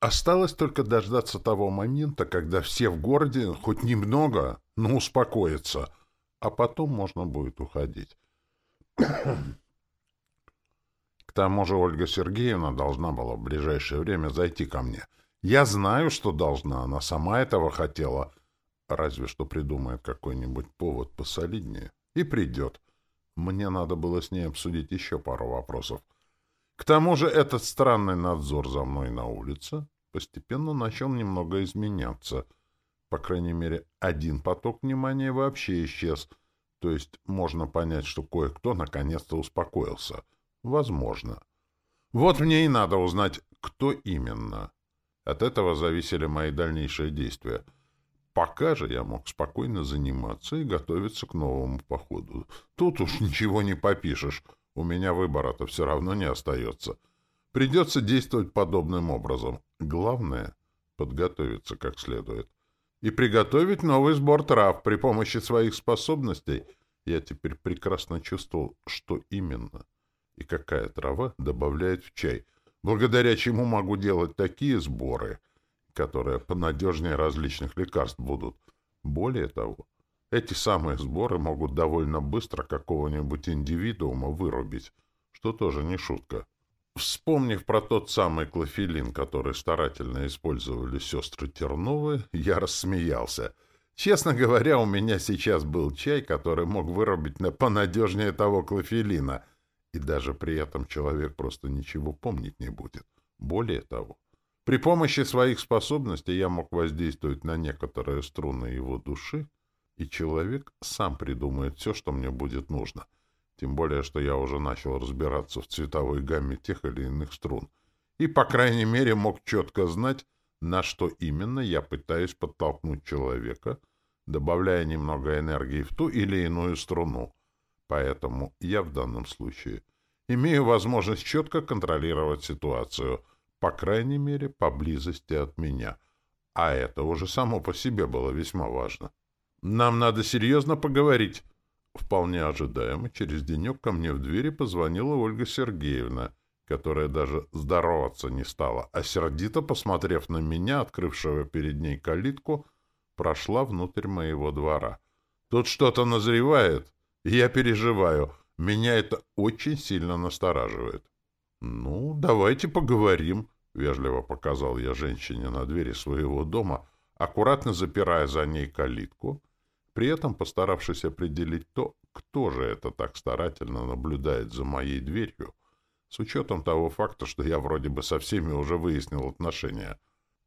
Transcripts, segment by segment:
Осталось только дождаться того момента, когда все в городе хоть немного, но успокоятся, а потом можно будет уходить. К тому же Ольга Сергеевна должна была в ближайшее время зайти ко мне. Я знаю, что должна, она сама этого хотела. Разве что придумает какой-нибудь повод посолиднее. И придет. Мне надо было с ней обсудить еще пару вопросов. К тому же этот странный надзор за мной на улице постепенно начал немного изменяться. По крайней мере, один поток внимания вообще исчез. То есть можно понять, что кое-кто наконец-то успокоился. Возможно. Вот мне и надо узнать, кто именно. От этого зависели мои дальнейшие действия — Пока же я мог спокойно заниматься и готовиться к новому походу. Тут уж ничего не попишешь. У меня выбора-то все равно не остается. Придется действовать подобным образом. Главное — подготовиться как следует. И приготовить новый сбор трав при помощи своих способностей. Я теперь прекрасно чувствовал, что именно и какая трава добавляет в чай, благодаря чему могу делать такие сборы — которые понадежнее различных лекарств будут. Более того, эти самые сборы могут довольно быстро какого-нибудь индивидуума вырубить, что тоже не шутка. Вспомнив про тот самый клофелин, который старательно использовали сестры Терновы, я рассмеялся. Честно говоря, у меня сейчас был чай, который мог вырубить на понадежнее того клофелина, и даже при этом человек просто ничего помнить не будет. Более того, при помощи своих способностей я мог воздействовать на некоторые струны его души, и человек сам придумает все, что мне будет нужно. Тем более, что я уже начал разбираться в цветовой гамме тех или иных струн. И, по крайней мере, мог четко знать, на что именно я пытаюсь подтолкнуть человека, добавляя немного энергии в ту или иную струну. Поэтому я в данном случае имею возможность четко контролировать ситуацию — по крайней мере, поблизости от меня. А это уже само по себе было весьма важно. «Нам надо серьезно поговорить». Вполне ожидаемо, через денек ко мне в двери позвонила Ольга Сергеевна, которая даже здороваться не стала, а сердито, посмотрев на меня, открывшего перед ней калитку, прошла внутрь моего двора. «Тут что-то назревает, я переживаю. Меня это очень сильно настораживает». «Ну, давайте поговорим», — вежливо показал я женщине на двери своего дома, аккуратно запирая за ней калитку, при этом постаравшись определить то, кто же это так старательно наблюдает за моей дверью, с учетом того факта, что я вроде бы со всеми уже выяснил отношения.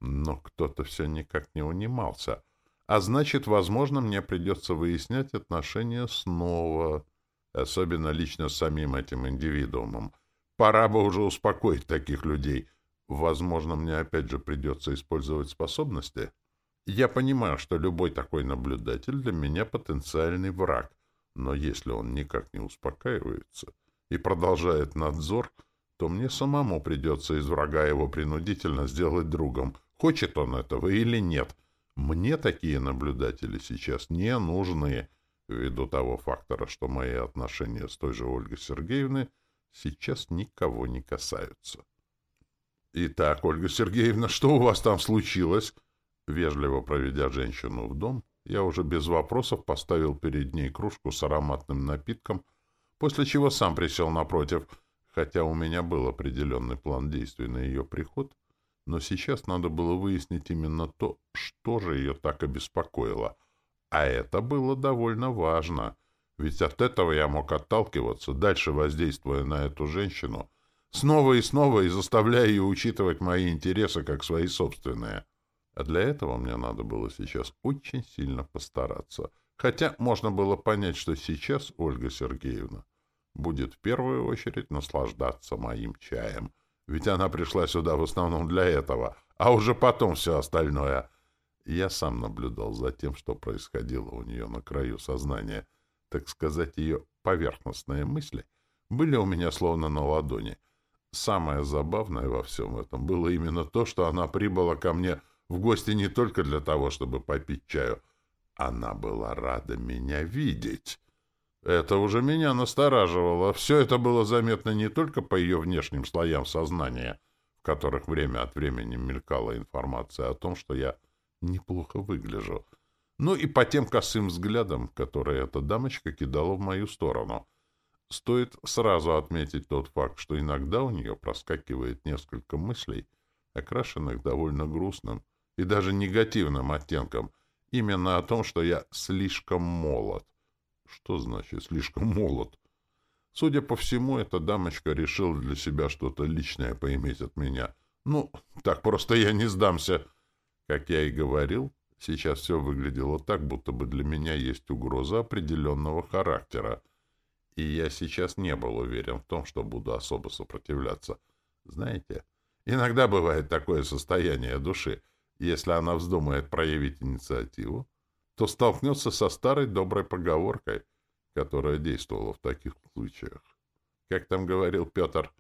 Но кто-то все никак не унимался, а значит, возможно, мне придется выяснять отношения снова, особенно лично с самим этим индивидуумом, Пора бы уже успокоить таких людей. Возможно, мне опять же придется использовать способности. Я понимаю, что любой такой наблюдатель для меня потенциальный враг, но если он никак не успокаивается и продолжает надзор, то мне самому придется из врага его принудительно сделать другом, хочет он этого или нет. Мне такие наблюдатели сейчас не нужны, ввиду того фактора, что мои отношения с той же Ольгой Сергеевной сейчас никого не касаются. «Итак, Ольга Сергеевна, что у вас там случилось?» Вежливо проведя женщину в дом, я уже без вопросов поставил перед ней кружку с ароматным напитком, после чего сам присел напротив, хотя у меня был определенный план действий на ее приход, но сейчас надо было выяснить именно то, что же ее так обеспокоило. А это было довольно важно — ведь от этого я мог отталкиваться, дальше воздействуя на эту женщину, снова и снова и заставляя ее учитывать мои интересы как свои собственные. А для этого мне надо было сейчас очень сильно постараться. Хотя можно было понять, что сейчас Ольга Сергеевна будет в первую очередь наслаждаться моим чаем. Ведь она пришла сюда в основном для этого, а уже потом все остальное. Я сам наблюдал за тем, что происходило у нее на краю сознания — так сказать, ее поверхностные мысли были у меня словно на ладони. Самое забавное во всем этом было именно то, что она прибыла ко мне в гости не только для того, чтобы попить чаю. Она была рада меня видеть. Это уже меня настораживало. Все это было заметно не только по ее внешним слоям сознания, в которых время от времени мелькала информация о том, что я неплохо выгляжу. Ну и по тем косым взглядам, которые эта дамочка кидала в мою сторону. Стоит сразу отметить тот факт, что иногда у нее проскакивает несколько мыслей, окрашенных довольно грустным и даже негативным оттенком, именно о том, что я слишком молод. Что значит «слишком молод»? Судя по всему, эта дамочка решила для себя что-то личное поиметь от меня. Ну, так просто я не сдамся. Как я и говорил, сейчас все выглядело так, будто бы для меня есть угроза определенного характера. И я сейчас не был уверен в том, что буду особо сопротивляться. Знаете, иногда бывает такое состояние души. Если она вздумает проявить инициативу, то столкнется со старой доброй поговоркой — которая действовала в таких случаях. Как там говорил Петр,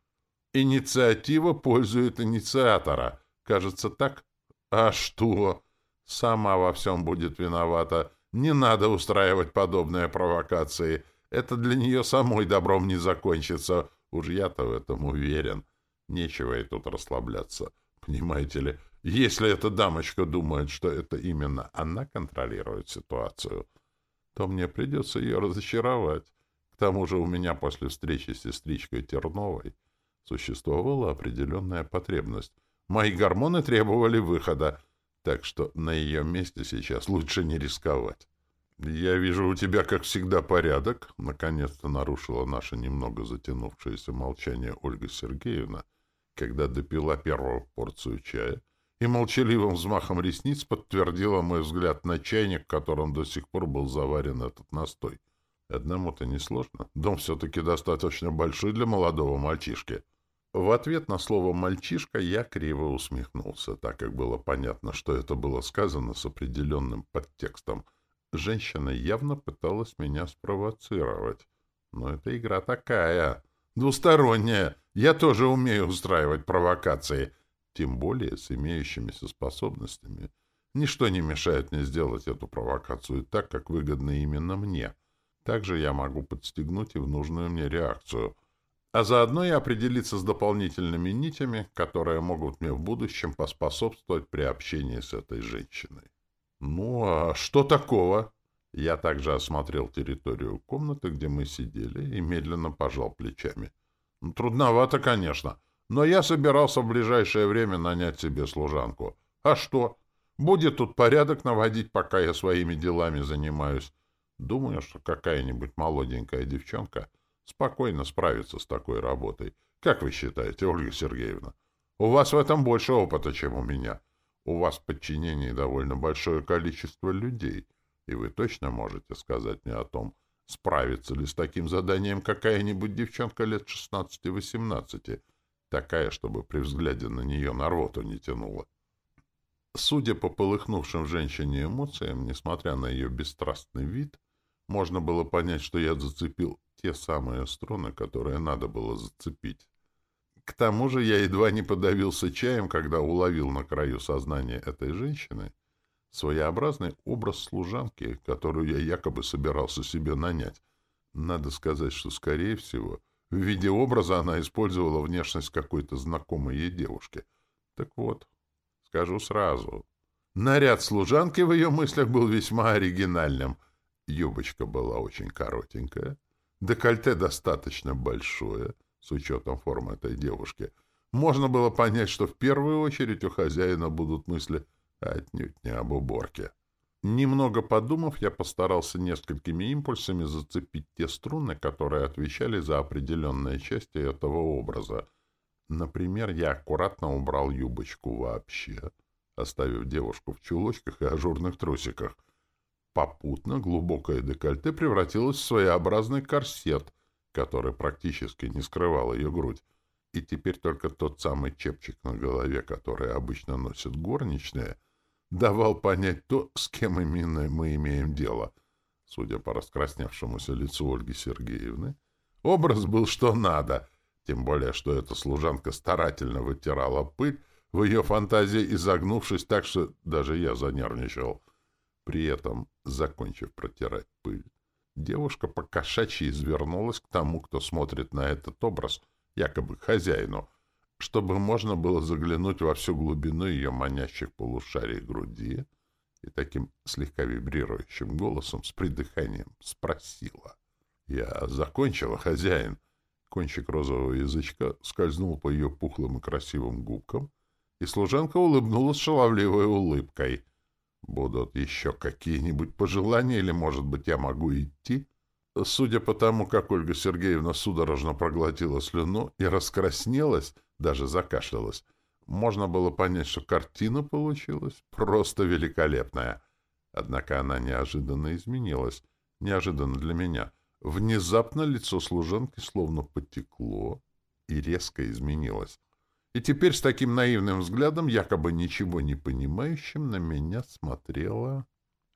«Инициатива пользует инициатора». Кажется, так? А что? Сама во всем будет виновата. Не надо устраивать подобные провокации. Это для нее самой добром не закончится. Уж я-то в этом уверен. Нечего и тут расслабляться. Понимаете ли, если эта дамочка думает, что это именно она контролирует ситуацию, то мне придется ее разочаровать. К тому же у меня после встречи с сестричкой Терновой существовала определенная потребность. Мои гормоны требовали выхода, так что на ее месте сейчас лучше не рисковать. «Я вижу, у тебя, как всегда, порядок», — наконец-то нарушила наше немного затянувшееся молчание Ольга Сергеевна, когда допила первую порцию чая и молчаливым взмахом ресниц подтвердила мой взгляд на чайник, в котором до сих пор был заварен этот настой. Одному-то несложно. Дом все-таки достаточно большой для молодого мальчишки. В ответ на слово «мальчишка» я криво усмехнулся, так как было понятно, что это было сказано с определенным подтекстом. Женщина явно пыталась меня спровоцировать. Но это игра такая, двусторонняя. Я тоже умею устраивать провокации — тем более с имеющимися способностями. Ничто не мешает мне сделать эту провокацию так, как выгодно именно мне. Также я могу подстегнуть и в нужную мне реакцию. А заодно и определиться с дополнительными нитями, которые могут мне в будущем поспособствовать при общении с этой женщиной. Ну, а что такого? Я также осмотрел территорию комнаты, где мы сидели, и медленно пожал плечами. Ну, трудновато, конечно. — но я собирался в ближайшее время нанять себе служанку. А что? Будет тут порядок наводить, пока я своими делами занимаюсь. Думаю, что какая-нибудь молоденькая девчонка спокойно справится с такой работой. Как вы считаете, Ольга Сергеевна? У вас в этом больше опыта, чем у меня. У вас в подчинении довольно большое количество людей, и вы точно можете сказать мне о том, справится ли с таким заданием какая-нибудь девчонка лет 16-18, такая, чтобы при взгляде на нее на рвоту не тянула. Судя по полыхнувшим женщине эмоциям, несмотря на ее бесстрастный вид, можно было понять, что я зацепил те самые струны, которые надо было зацепить. К тому же я едва не подавился чаем, когда уловил на краю сознания этой женщины своеобразный образ служанки, которую я якобы собирался себе нанять. Надо сказать, что, скорее всего, в виде образа она использовала внешность какой-то знакомой ей девушки. Так вот, скажу сразу. Наряд служанки в ее мыслях был весьма оригинальным. Юбочка была очень коротенькая, декольте достаточно большое, с учетом формы этой девушки. Можно было понять, что в первую очередь у хозяина будут мысли отнюдь не об уборке. Немного подумав, я постарался несколькими импульсами зацепить те струны, которые отвечали за определенные части этого образа. Например, я аккуратно убрал юбочку вообще, оставив девушку в чулочках и ажурных трусиках. Попутно глубокое декольте превратилось в своеобразный корсет, который практически не скрывал ее грудь. И теперь только тот самый чепчик на голове, который обычно носят горничные — давал понять то, с кем именно мы имеем дело. Судя по раскрасневшемуся лицу Ольги Сергеевны, образ был что надо, тем более, что эта служанка старательно вытирала пыль, в ее фантазии изогнувшись так, что даже я занервничал. При этом, закончив протирать пыль, девушка по-кошачьи извернулась к тому, кто смотрит на этот образ, якобы хозяину, чтобы можно было заглянуть во всю глубину ее манящих полушарий груди, и таким слегка вибрирующим голосом с придыханием спросила. «Я закончила, хозяин». Кончик розового язычка скользнул по ее пухлым и красивым губкам, и служанка улыбнулась шаловливой улыбкой. «Будут еще какие-нибудь пожелания, или, может быть, я могу идти?» Судя по тому, как Ольга Сергеевна судорожно проглотила слюну и раскраснелась, даже закашлялась, можно было понять, что картина получилась просто великолепная. Однако она неожиданно изменилась. Неожиданно для меня. Внезапно лицо служанки словно потекло и резко изменилось. И теперь с таким наивным взглядом, якобы ничего не понимающим, на меня смотрела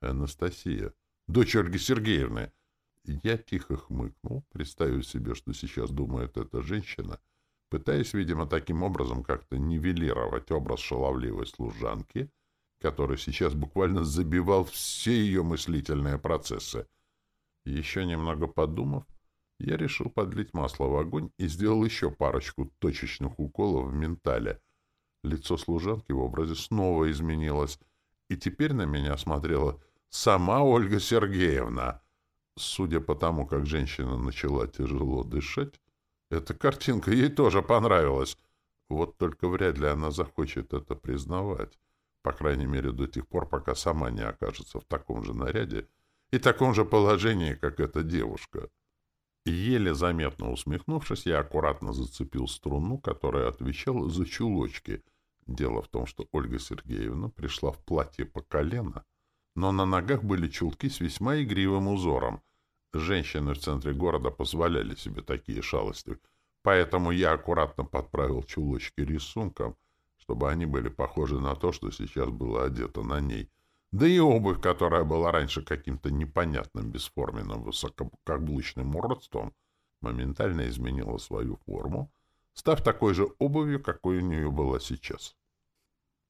Анастасия, дочь Ольги Сергеевны. Я тихо хмыкнул, представив себе, что сейчас думает эта женщина, пытаясь, видимо, таким образом как-то нивелировать образ шаловливой служанки, который сейчас буквально забивал все ее мыслительные процессы. Еще немного подумав, я решил подлить масло в огонь и сделал еще парочку точечных уколов в ментале. Лицо служанки в образе снова изменилось, и теперь на меня смотрела сама Ольга Сергеевна — Судя по тому, как женщина начала тяжело дышать, эта картинка ей тоже понравилась. Вот только вряд ли она захочет это признавать. По крайней мере, до тех пор, пока сама не окажется в таком же наряде и таком же положении, как эта девушка. Еле заметно усмехнувшись, я аккуратно зацепил струну, которая отвечала за чулочки. Дело в том, что Ольга Сергеевна пришла в платье по колено — но на ногах были чулки с весьма игривым узором. Женщины в центре города позволяли себе такие шалости, поэтому я аккуратно подправил чулочки рисунком, чтобы они были похожи на то, что сейчас было одето на ней. Да и обувь, которая была раньше каким-то непонятным, бесформенным, высококаблучным уродством, моментально изменила свою форму, став такой же обувью, какой у нее была сейчас.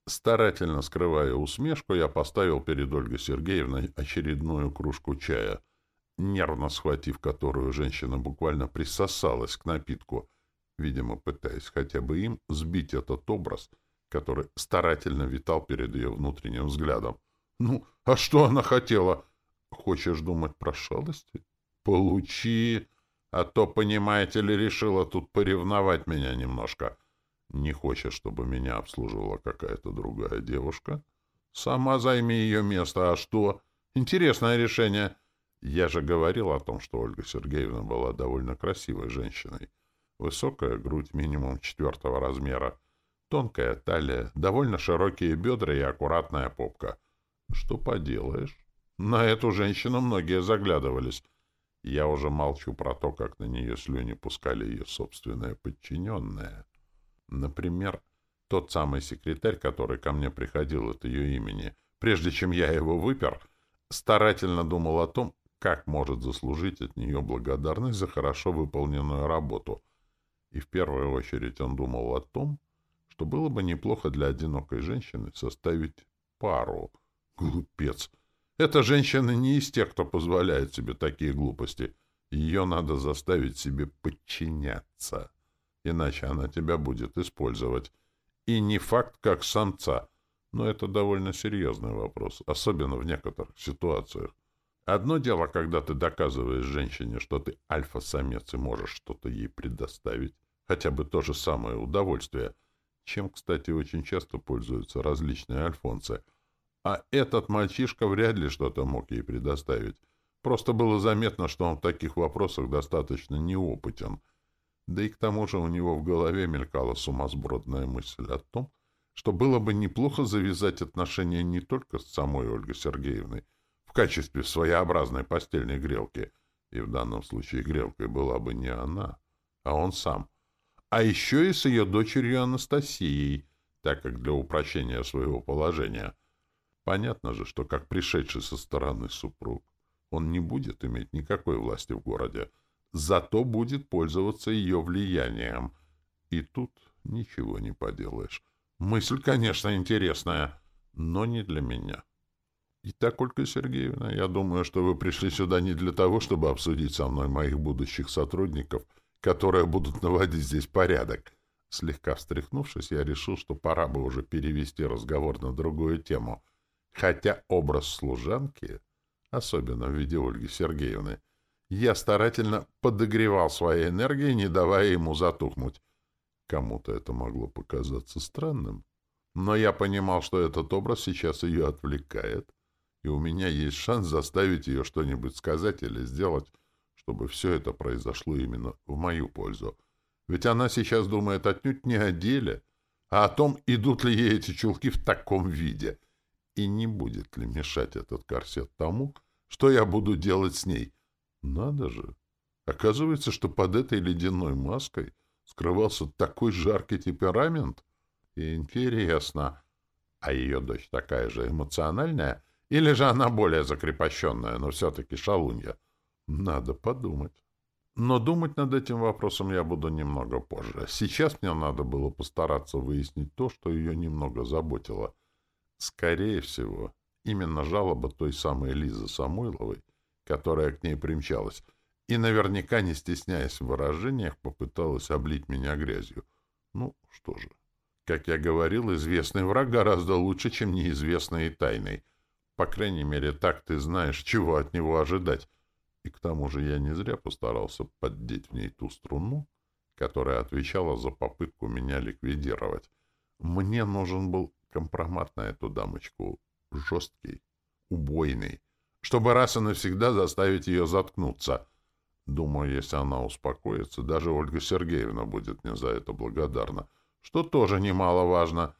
Старательно скрывая усмешку, я поставил перед Ольгой Сергеевной очередную кружку чая, нервно схватив которую женщина буквально присосалась к напитку, видимо, пытаясь хотя бы им сбить этот образ, который старательно витал перед ее внутренним взглядом. «Ну, а что она хотела? Хочешь думать про шалости? Получи! А то, понимаете ли, решила тут поревновать меня немножко». Не хочешь, чтобы меня обслуживала какая-то другая девушка? Сама займи ее место. А что? Интересное решение. Я же говорил о том, что Ольга Сергеевна была довольно красивой женщиной. Высокая грудь минимум четвертого размера, тонкая талия, довольно широкие бедра и аккуратная попка. Что поделаешь? На эту женщину многие заглядывались. Я уже молчу про то, как на нее слюни пускали ее собственные подчиненные. Например, тот самый секретарь, который ко мне приходил от ее имени, прежде чем я его выпер, старательно думал о том, как может заслужить от нее благодарность за хорошо выполненную работу. И в первую очередь он думал о том, что было бы неплохо для одинокой женщины составить пару. Глупец! Эта женщина не из тех, кто позволяет себе такие глупости. Ее надо заставить себе подчиняться иначе она тебя будет использовать. И не факт, как самца. Но это довольно серьезный вопрос, особенно в некоторых ситуациях. Одно дело, когда ты доказываешь женщине, что ты альфа-самец и можешь что-то ей предоставить, хотя бы то же самое удовольствие, чем, кстати, очень часто пользуются различные альфонцы. А этот мальчишка вряд ли что-то мог ей предоставить. Просто было заметно, что он в таких вопросах достаточно неопытен — да и к тому же у него в голове мелькала сумасбродная мысль о том, что было бы неплохо завязать отношения не только с самой Ольгой Сергеевной качестве своеобразной постельной грелки, и в данном случае грелкой была бы не она, а он сам, а еще и с ее дочерью Анастасией, так как для упрочения своего положения. Понятно же, что как пришедший со стороны супруг, он не будет иметь никакой власти в городе, зато будет пользоваться ее влиянием. И тут ничего не поделаешь. Мысль, конечно, интересная, но не для меня. Итак, Ольга Сергеевна, я думаю, что вы пришли сюда не для того, чтобы обсудить со мной моих будущих сотрудников, которые будут наводить здесь порядок. Слегка встряхнувшись, я решил, что пора бы уже перевести разговор на другую тему. Хотя образ служанки, особенно в виде Ольги Сергеевны, я старательно подогревал своей энергией, не давая ему затухнуть. Кому-то это могло показаться странным. Но я понимал, что этот образ сейчас ее отвлекает, и у меня есть шанс заставить ее что-нибудь сказать или сделать, чтобы все это произошло именно в мою пользу. Ведь она сейчас думает отнюдь не о деле, а о том, идут ли ей эти чулки в таком виде, и не будет ли мешать этот корсет тому, что я буду делать с ней. Надо же! Оказывается, что под этой ледяной маской скрывался такой жаркий темперамент. Интересно, а ее дочь такая же эмоциональная, или же она более закрепощенная, но все-таки шалунья? Надо подумать. Но думать над этим вопросом я буду немного позже. Сейчас мне надо было постараться выяснить то, что ее немного заботило. Скорее всего, именно жалоба той самой Лизы Самойловой, которая к ней примчалась, и наверняка, не стесняясь в выражениях, попыталась облить меня грязью. Ну, что же. Как я говорил, известный враг гораздо лучше, чем неизвестный и тайный. По крайней мере, так ты знаешь, чего от него ожидать. И к тому же я не зря постарался поддеть в ней ту струну, которая отвечала за попытку меня ликвидировать. Мне нужен был компромат на эту дамочку, жесткий, убойный, чтобы раз и навсегда заставить ее заткнуться. Думаю, если она успокоится, даже Ольга Сергеевна будет мне за это благодарна, что тоже немаловажно.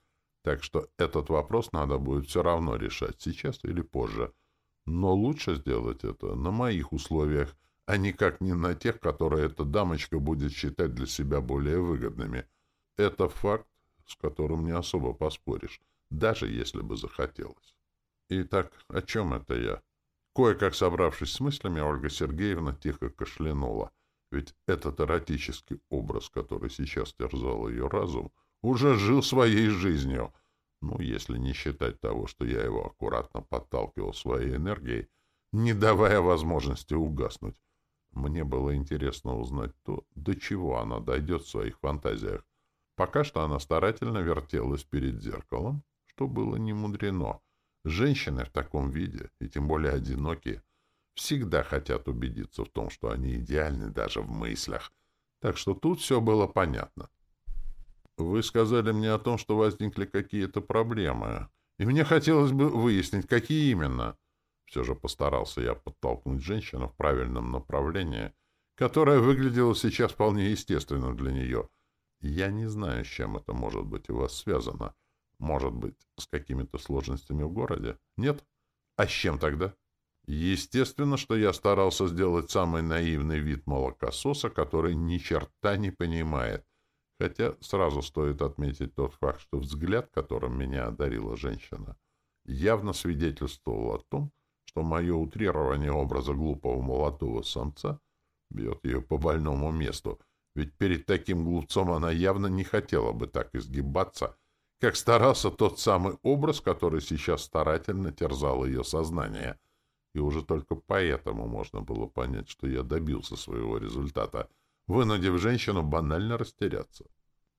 Так что этот вопрос надо будет все равно решать, сейчас или позже. — но лучше сделать это на моих условиях, а никак не на тех, которые эта дамочка будет считать для себя более выгодными. Это факт, с которым не особо поспоришь, даже если бы захотелось. Итак, о чем это я? Кое-как собравшись с мыслями, Ольга Сергеевна тихо кашлянула. Ведь этот эротический образ, который сейчас терзал ее разум, уже жил своей жизнью — ну, если не считать того, что я его аккуратно подталкивал своей энергией, не давая возможности угаснуть. Мне было интересно узнать то, до чего она дойдет в своих фантазиях. Пока что она старательно вертелась перед зеркалом, что было не мудрено. Женщины в таком виде, и тем более одинокие, всегда хотят убедиться в том, что они идеальны даже в мыслях. Так что тут все было понятно. Вы сказали мне о том, что возникли какие-то проблемы, и мне хотелось бы выяснить, какие именно. Все же постарался я подтолкнуть женщину в правильном направлении, которое выглядело сейчас вполне естественно для нее. Я не знаю, с чем это может быть у вас связано. Может быть, с какими-то сложностями в городе? Нет? А с чем тогда? Естественно, что я старался сделать самый наивный вид молокососа, который ни черта не понимает. Хотя сразу стоит отметить тот факт, что взгляд, которым меня одарила женщина, явно свидетельствовал о том, что мое утрирование образа глупого молодого самца бьет ее по больному месту, ведь перед таким глупцом она явно не хотела бы так изгибаться, как старался тот самый образ, который сейчас старательно терзал ее сознание. И уже только поэтому можно было понять, что я добился своего результата — вынудив женщину банально растеряться.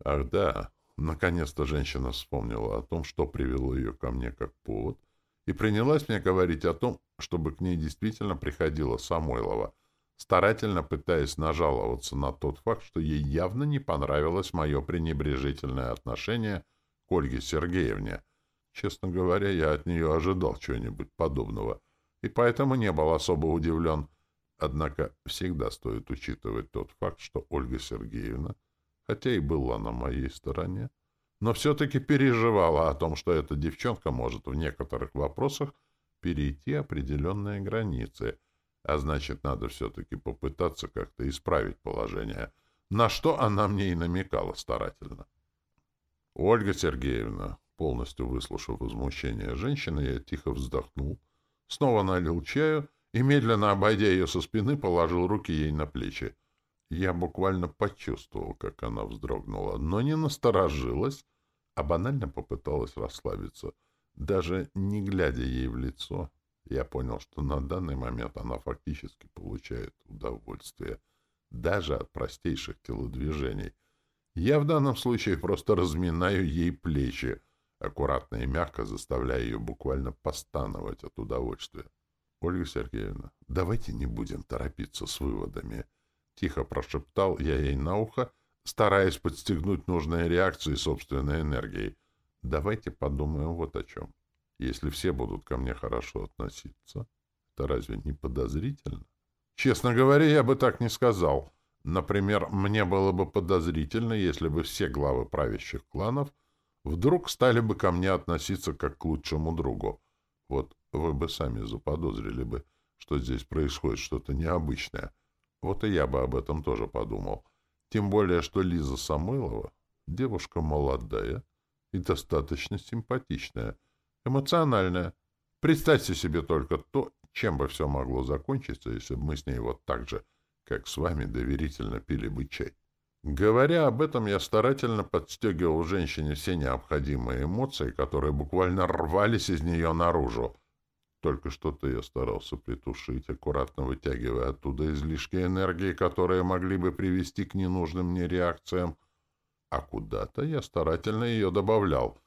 Ах да, наконец-то женщина вспомнила о том, что привело ее ко мне как повод, и принялась мне говорить о том, чтобы к ней действительно приходила Самойлова, старательно пытаясь нажаловаться на тот факт, что ей явно не понравилось мое пренебрежительное отношение к Ольге Сергеевне. Честно говоря, я от нее ожидал чего-нибудь подобного, и поэтому не был особо удивлен, Однако всегда стоит учитывать тот факт, что Ольга Сергеевна, хотя и была на моей стороне, но все-таки переживала о том, что эта девчонка может в некоторых вопросах перейти определенные границы, а значит, надо все-таки попытаться как-то исправить положение, на что она мне и намекала старательно. Ольга Сергеевна, полностью выслушав возмущение женщины, я тихо вздохнул, снова налил чаю и, медленно обойдя ее со спины, положил руки ей на плечи. Я буквально почувствовал, как она вздрогнула, но не насторожилась, а банально попыталась расслабиться. Даже не глядя ей в лицо, я понял, что на данный момент она фактически получает удовольствие даже от простейших телодвижений. Я в данном случае просто разминаю ей плечи, аккуратно и мягко заставляя ее буквально постановать от удовольствия. Ольга Сергеевна, давайте не будем торопиться с выводами. Тихо прошептал я ей на ухо, стараясь подстегнуть нужные реакции собственной энергией. Давайте подумаем вот о чем. Если все будут ко мне хорошо относиться, это разве не подозрительно? Честно говоря, я бы так не сказал. Например, мне было бы подозрительно, если бы все главы правящих кланов вдруг стали бы ко мне относиться как к лучшему другу. Вот вы бы сами заподозрили бы, что здесь происходит что-то необычное. Вот и я бы об этом тоже подумал. Тем более, что Лиза Самойлова — девушка молодая и достаточно симпатичная, эмоциональная. Представьте себе только то, чем бы все могло закончиться, если бы мы с ней вот так же, как с вами, доверительно пили бы чай. Говоря об этом, я старательно подстегивал женщине все необходимые эмоции, которые буквально рвались из нее наружу. Только что-то я старался притушить, аккуратно вытягивая оттуда излишки энергии, которые могли бы привести к ненужным мне реакциям. А куда-то я старательно ее добавлял.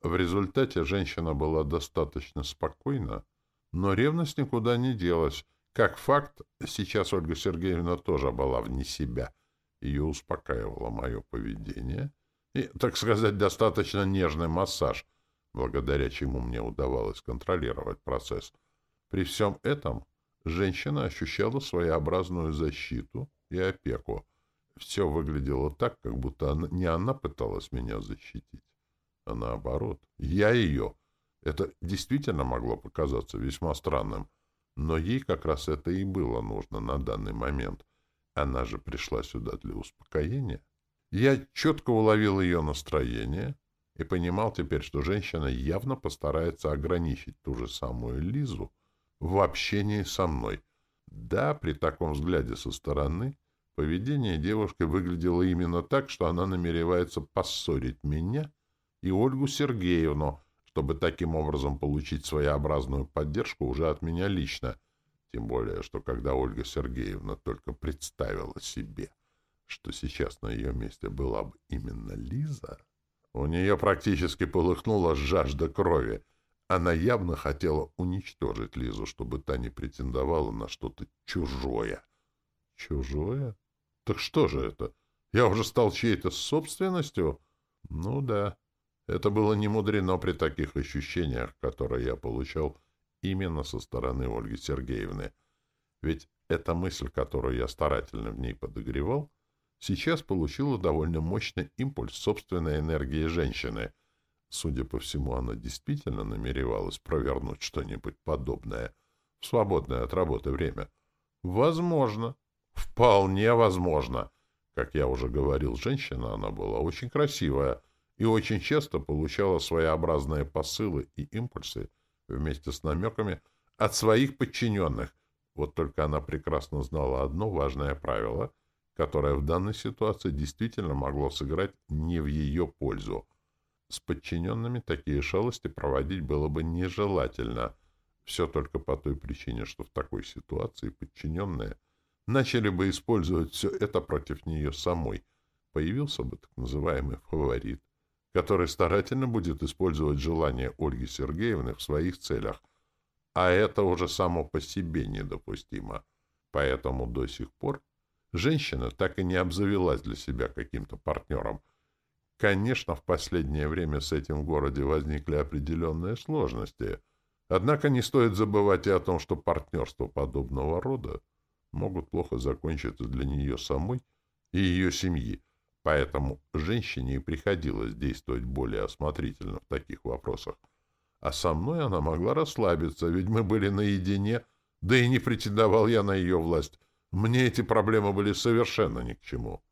В результате женщина была достаточно спокойна, но ревность никуда не делась. Как факт, сейчас Ольга Сергеевна тоже была вне себя — ее успокаивало мое поведение и, так сказать, достаточно нежный массаж, благодаря чему мне удавалось контролировать процесс. При всем этом женщина ощущала своеобразную защиту и опеку. Все выглядело так, как будто она, не она пыталась меня защитить, а наоборот, я ее. Это действительно могло показаться весьма странным, но ей как раз это и было нужно на данный момент — она же пришла сюда для успокоения. Я четко уловил ее настроение и понимал теперь, что женщина явно постарается ограничить ту же самую Лизу в общении со мной. Да, при таком взгляде со стороны поведение девушки выглядело именно так, что она намеревается поссорить меня и Ольгу Сергеевну, чтобы таким образом получить своеобразную поддержку уже от меня лично — тем более, что когда Ольга Сергеевна только представила себе, что сейчас на ее месте была бы именно Лиза, у нее практически полыхнула жажда крови. Она явно хотела уничтожить Лизу, чтобы та не претендовала на что-то чужое. Чужое? Так что же это? Я уже стал чьей-то собственностью? Ну да, это было не мудрено при таких ощущениях, которые я получал именно со стороны Ольги Сергеевны. Ведь эта мысль, которую я старательно в ней подогревал, сейчас получила довольно мощный импульс собственной энергии женщины. Судя по всему, она действительно намеревалась провернуть что-нибудь подобное в свободное от работы время. Возможно. Вполне возможно. Как я уже говорил, женщина она была очень красивая и очень часто получала своеобразные посылы и импульсы вместе с намеками от своих подчиненных. Вот только она прекрасно знала одно важное правило, которое в данной ситуации действительно могло сыграть не в ее пользу. С подчиненными такие шалости проводить было бы нежелательно. Все только по той причине, что в такой ситуации подчиненные начали бы использовать все это против нее самой. Появился бы так называемый фаворит который старательно будет использовать желание Ольги Сергеевны в своих целях. А это уже само по себе недопустимо. Поэтому до сих пор женщина так и не обзавелась для себя каким-то партнером. Конечно, в последнее время с этим в городе возникли определенные сложности. Однако не стоит забывать и о том, что партнерство подобного рода могут плохо закончиться для нее самой и ее семьи. Поэтому женщине и приходилось действовать более осмотрительно в таких вопросах. А со мной она могла расслабиться, ведь мы были наедине, да и не претендовал я на ее власть. Мне эти проблемы были совершенно ни к чему.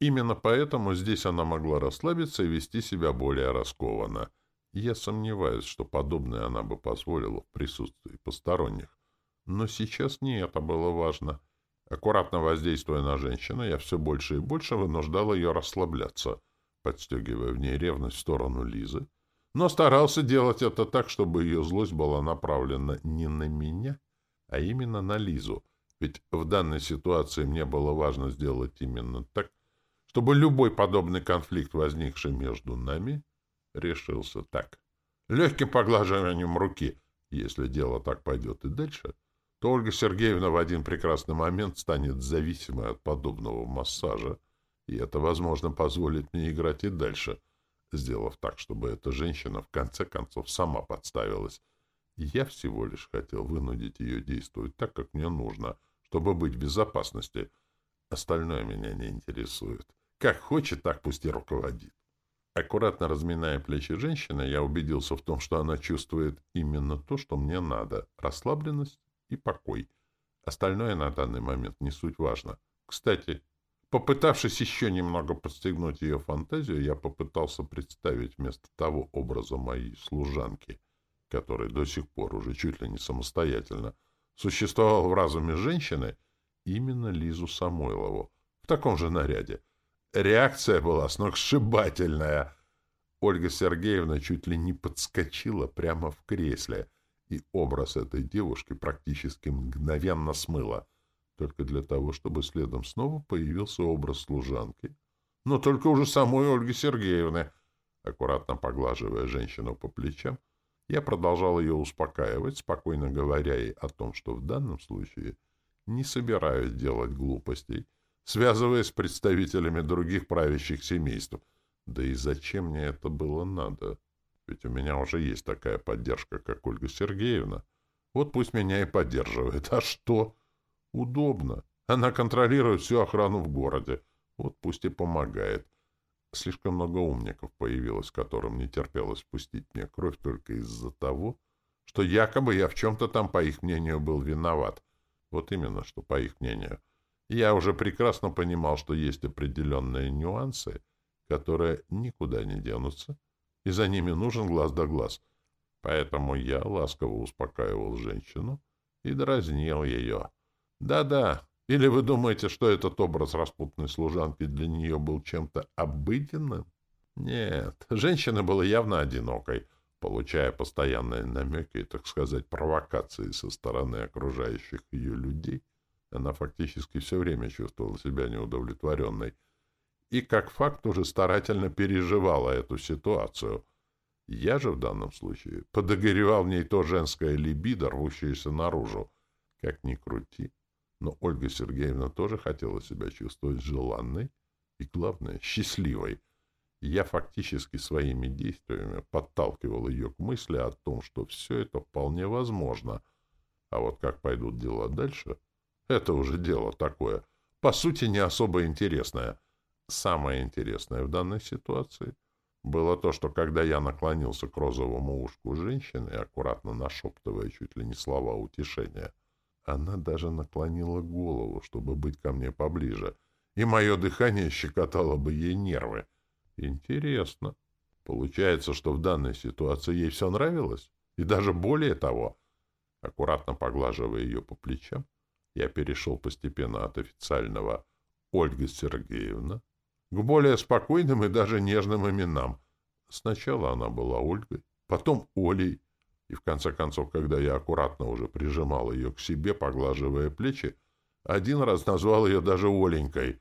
Именно поэтому здесь она могла расслабиться и вести себя более раскованно. Я сомневаюсь, что подобное она бы позволила в присутствии посторонних. Но сейчас не это было важно. Аккуратно воздействуя на женщину, я все больше и больше вынуждал ее расслабляться, подстегивая в ней ревность в сторону Лизы, но старался делать это так, чтобы ее злость была направлена не на меня, а именно на Лизу, ведь в данной ситуации мне было важно сделать именно так, чтобы любой подобный конфликт, возникший между нами, решился так. Легким поглаживанием руки, если дело так пойдет и дальше, то Ольга Сергеевна в один прекрасный момент станет зависимой от подобного массажа, и это, возможно, позволит мне играть и дальше, сделав так, чтобы эта женщина в конце концов сама подставилась. Я всего лишь хотел вынудить ее действовать так, как мне нужно, чтобы быть в безопасности. Остальное меня не интересует. Как хочет, так пусть и руководит. Аккуратно разминая плечи женщины, я убедился в том, что она чувствует именно то, что мне надо — расслабленность и покой. Остальное на данный момент не суть важно. Кстати, попытавшись еще немного подстегнуть ее фантазию, я попытался представить вместо того образа моей служанки, который до сих пор уже чуть ли не самостоятельно существовал в разуме женщины, именно Лизу Самойлову, в таком же наряде — Реакция была сногсшибательная. Ольга Сергеевна чуть ли не подскочила прямо в кресле, и образ этой девушки практически мгновенно смыло, только для того, чтобы следом снова появился образ служанки, но только уже самой Ольги Сергеевны. Аккуратно поглаживая женщину по плечам, я продолжал ее успокаивать, спокойно говоря ей о том, что в данном случае не собираюсь делать глупостей, связываясь с представителями других правящих семейств. Да и зачем мне это было надо? Ведь у меня уже есть такая поддержка, как Ольга Сергеевна. Вот пусть меня и поддерживает. А что? Удобно. Она контролирует всю охрану в городе. Вот пусть и помогает. Слишком много умников появилось, которым не терпелось пустить мне кровь только из-за того, что якобы я в чем-то там, по их мнению, был виноват. Вот именно, что по их мнению. Я уже прекрасно понимал, что есть определенные нюансы, которые никуда не денутся, и за ними нужен глаз да глаз. Поэтому я ласково успокаивал женщину и дразнил ее. Да-да, или вы думаете, что этот образ распутной служанки для нее был чем-то обыденным? Нет, женщина была явно одинокой, получая постоянные намеки и, так сказать, провокации со стороны окружающих ее людей — она фактически все время чувствовала себя неудовлетворенной. И, как факт, уже старательно переживала эту ситуацию. Я же в данном случае подогревал в ней то женское либидо, рвущееся наружу. Как ни крути, но Ольга Сергеевна тоже хотела себя чувствовать желанной и, главное, счастливой. Я фактически своими действиями подталкивал ее к мысли о том, что все это вполне возможно. А вот как пойдут дела дальше — это уже дело такое. По сути, не особо интересное. Самое интересное в данной ситуации было то, что когда я наклонился к розовому ушку женщины, аккуратно нашептывая чуть ли не слова утешения, она даже наклонила голову, чтобы быть ко мне поближе, и мое дыхание щекотало бы ей нервы. Интересно. Получается, что в данной ситуации ей все нравилось? И даже более того, аккуратно поглаживая ее по плечам, я перешел постепенно от официального «Ольга Сергеевна» к более спокойным и даже нежным именам. Сначала она была Ольгой, потом Олей, и в конце концов, когда я аккуратно уже прижимал ее к себе, поглаживая плечи, один раз назвал ее даже Оленькой.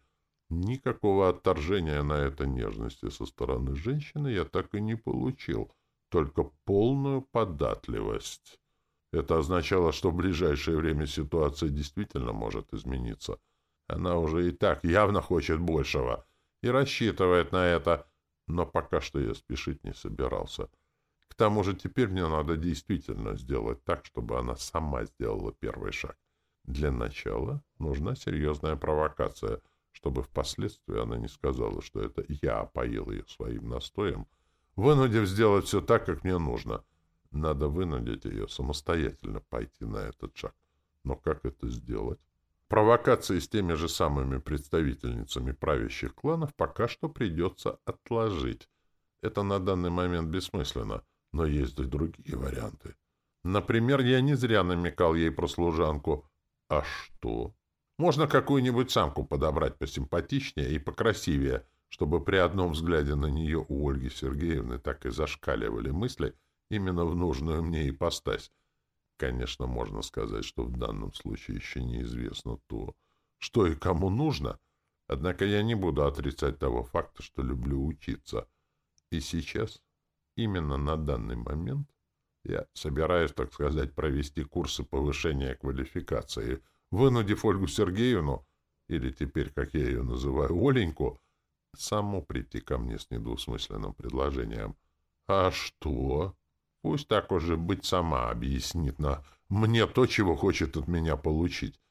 Никакого отторжения на это нежности со стороны женщины я так и не получил, только полную податливость. Это означало, что в ближайшее время ситуация действительно может измениться. Она уже и так явно хочет большего и рассчитывает на это, но пока что я спешить не собирался. К тому же теперь мне надо действительно сделать так, чтобы она сама сделала первый шаг. Для начала нужна серьезная провокация, чтобы впоследствии она не сказала, что это я опоил ее своим настоем, вынудив сделать все так, как мне нужно — надо вынудить ее самостоятельно пойти на этот шаг. Но как это сделать? Провокации с теми же самыми представительницами правящих кланов пока что придется отложить. Это на данный момент бессмысленно, но есть и другие варианты. Например, я не зря намекал ей про служанку. А что? Можно какую-нибудь самку подобрать посимпатичнее и покрасивее, чтобы при одном взгляде на нее у Ольги Сергеевны так и зашкаливали мысли — именно в нужную мне ипостась. Конечно, можно сказать, что в данном случае еще неизвестно то, что и кому нужно, Однако я не буду отрицать того факта, что люблю учиться. И сейчас, именно на данный момент, я собираюсь, так сказать, провести курсы повышения квалификации, вынудив Ольгу Сергеевну, или теперь, как я ее называю, Оленьку, саму прийти ко мне с недвусмысленным предложением. А что? Пусть так уже быть сама объяснит на мне то, чего хочет от меня получить.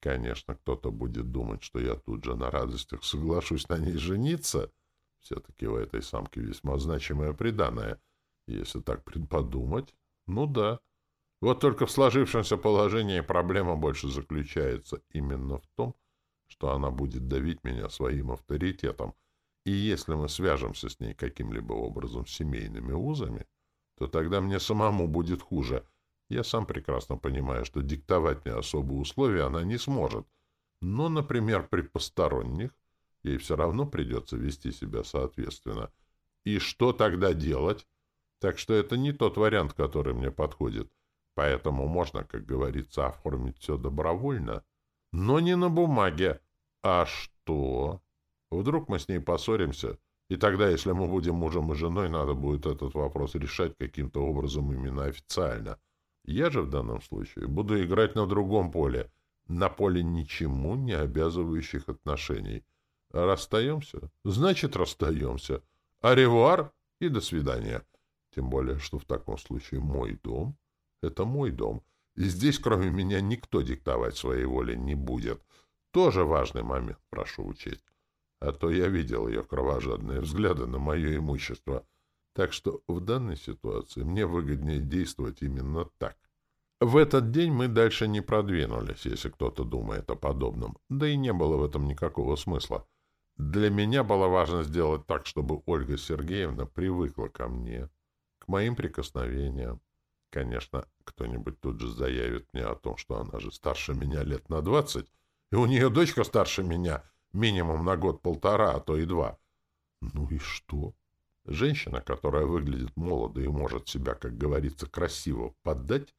Конечно, кто-то будет думать, что я тут же на радостях соглашусь на ней жениться. Все-таки у этой самки весьма значимое преданное. Если так подумать, ну да. Вот только в сложившемся положении проблема больше заключается именно в том, что она будет давить меня своим авторитетом. И если мы свяжемся с ней каким-либо образом семейными узами, то тогда мне самому будет хуже. Я сам прекрасно понимаю, что диктовать мне особые условия она не сможет. Но, например, при посторонних ей все равно придется вести себя соответственно. И что тогда делать? Так что это не тот вариант, который мне подходит. Поэтому можно, как говорится, оформить все добровольно, но не на бумаге. А что? Вдруг мы с ней поссоримся, и тогда, если мы будем мужем и женой, надо будет этот вопрос решать каким-то образом именно официально. Я же в данном случае буду играть на другом поле, на поле ничему не обязывающих отношений. Расстаемся? Значит, расстаемся. Аревуар и до свидания. Тем более, что в таком случае мой дом — это мой дом, и здесь, кроме меня, никто диктовать своей воли не будет. Тоже важный момент, прошу учесть. А то я видел ее кровожадные взгляды на мое имущество. Так что в данной ситуации мне выгоднее действовать именно так. В этот день мы дальше не продвинулись, если кто-то думает о подобном. Да и не было в этом никакого смысла. Для меня было важно сделать так, чтобы Ольга Сергеевна привыкла ко мне, к моим прикосновениям. Конечно, кто-нибудь тут же заявит мне о том, что она же старше меня лет на двадцать, и у нее дочка старше меня минимум на год-полтора, а то и два. Ну и что? Женщина, которая выглядит молодо и может себя, как говорится, красиво поддать,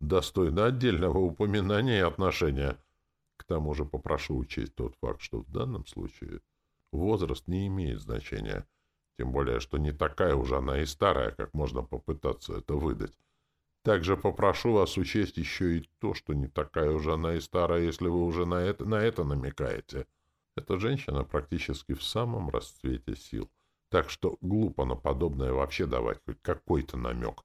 достойна отдельного упоминания и отношения. К тому же попрошу учесть тот факт, что в данном случае возраст не имеет значения — тем более, что не такая уж она и старая, как можно попытаться это выдать. Также попрошу вас учесть еще и то, что не такая уж она и старая, если вы уже на это, на это намекаете. Эта женщина практически в самом расцвете сил. Так что глупо на подобное вообще давать хоть какой-то намек.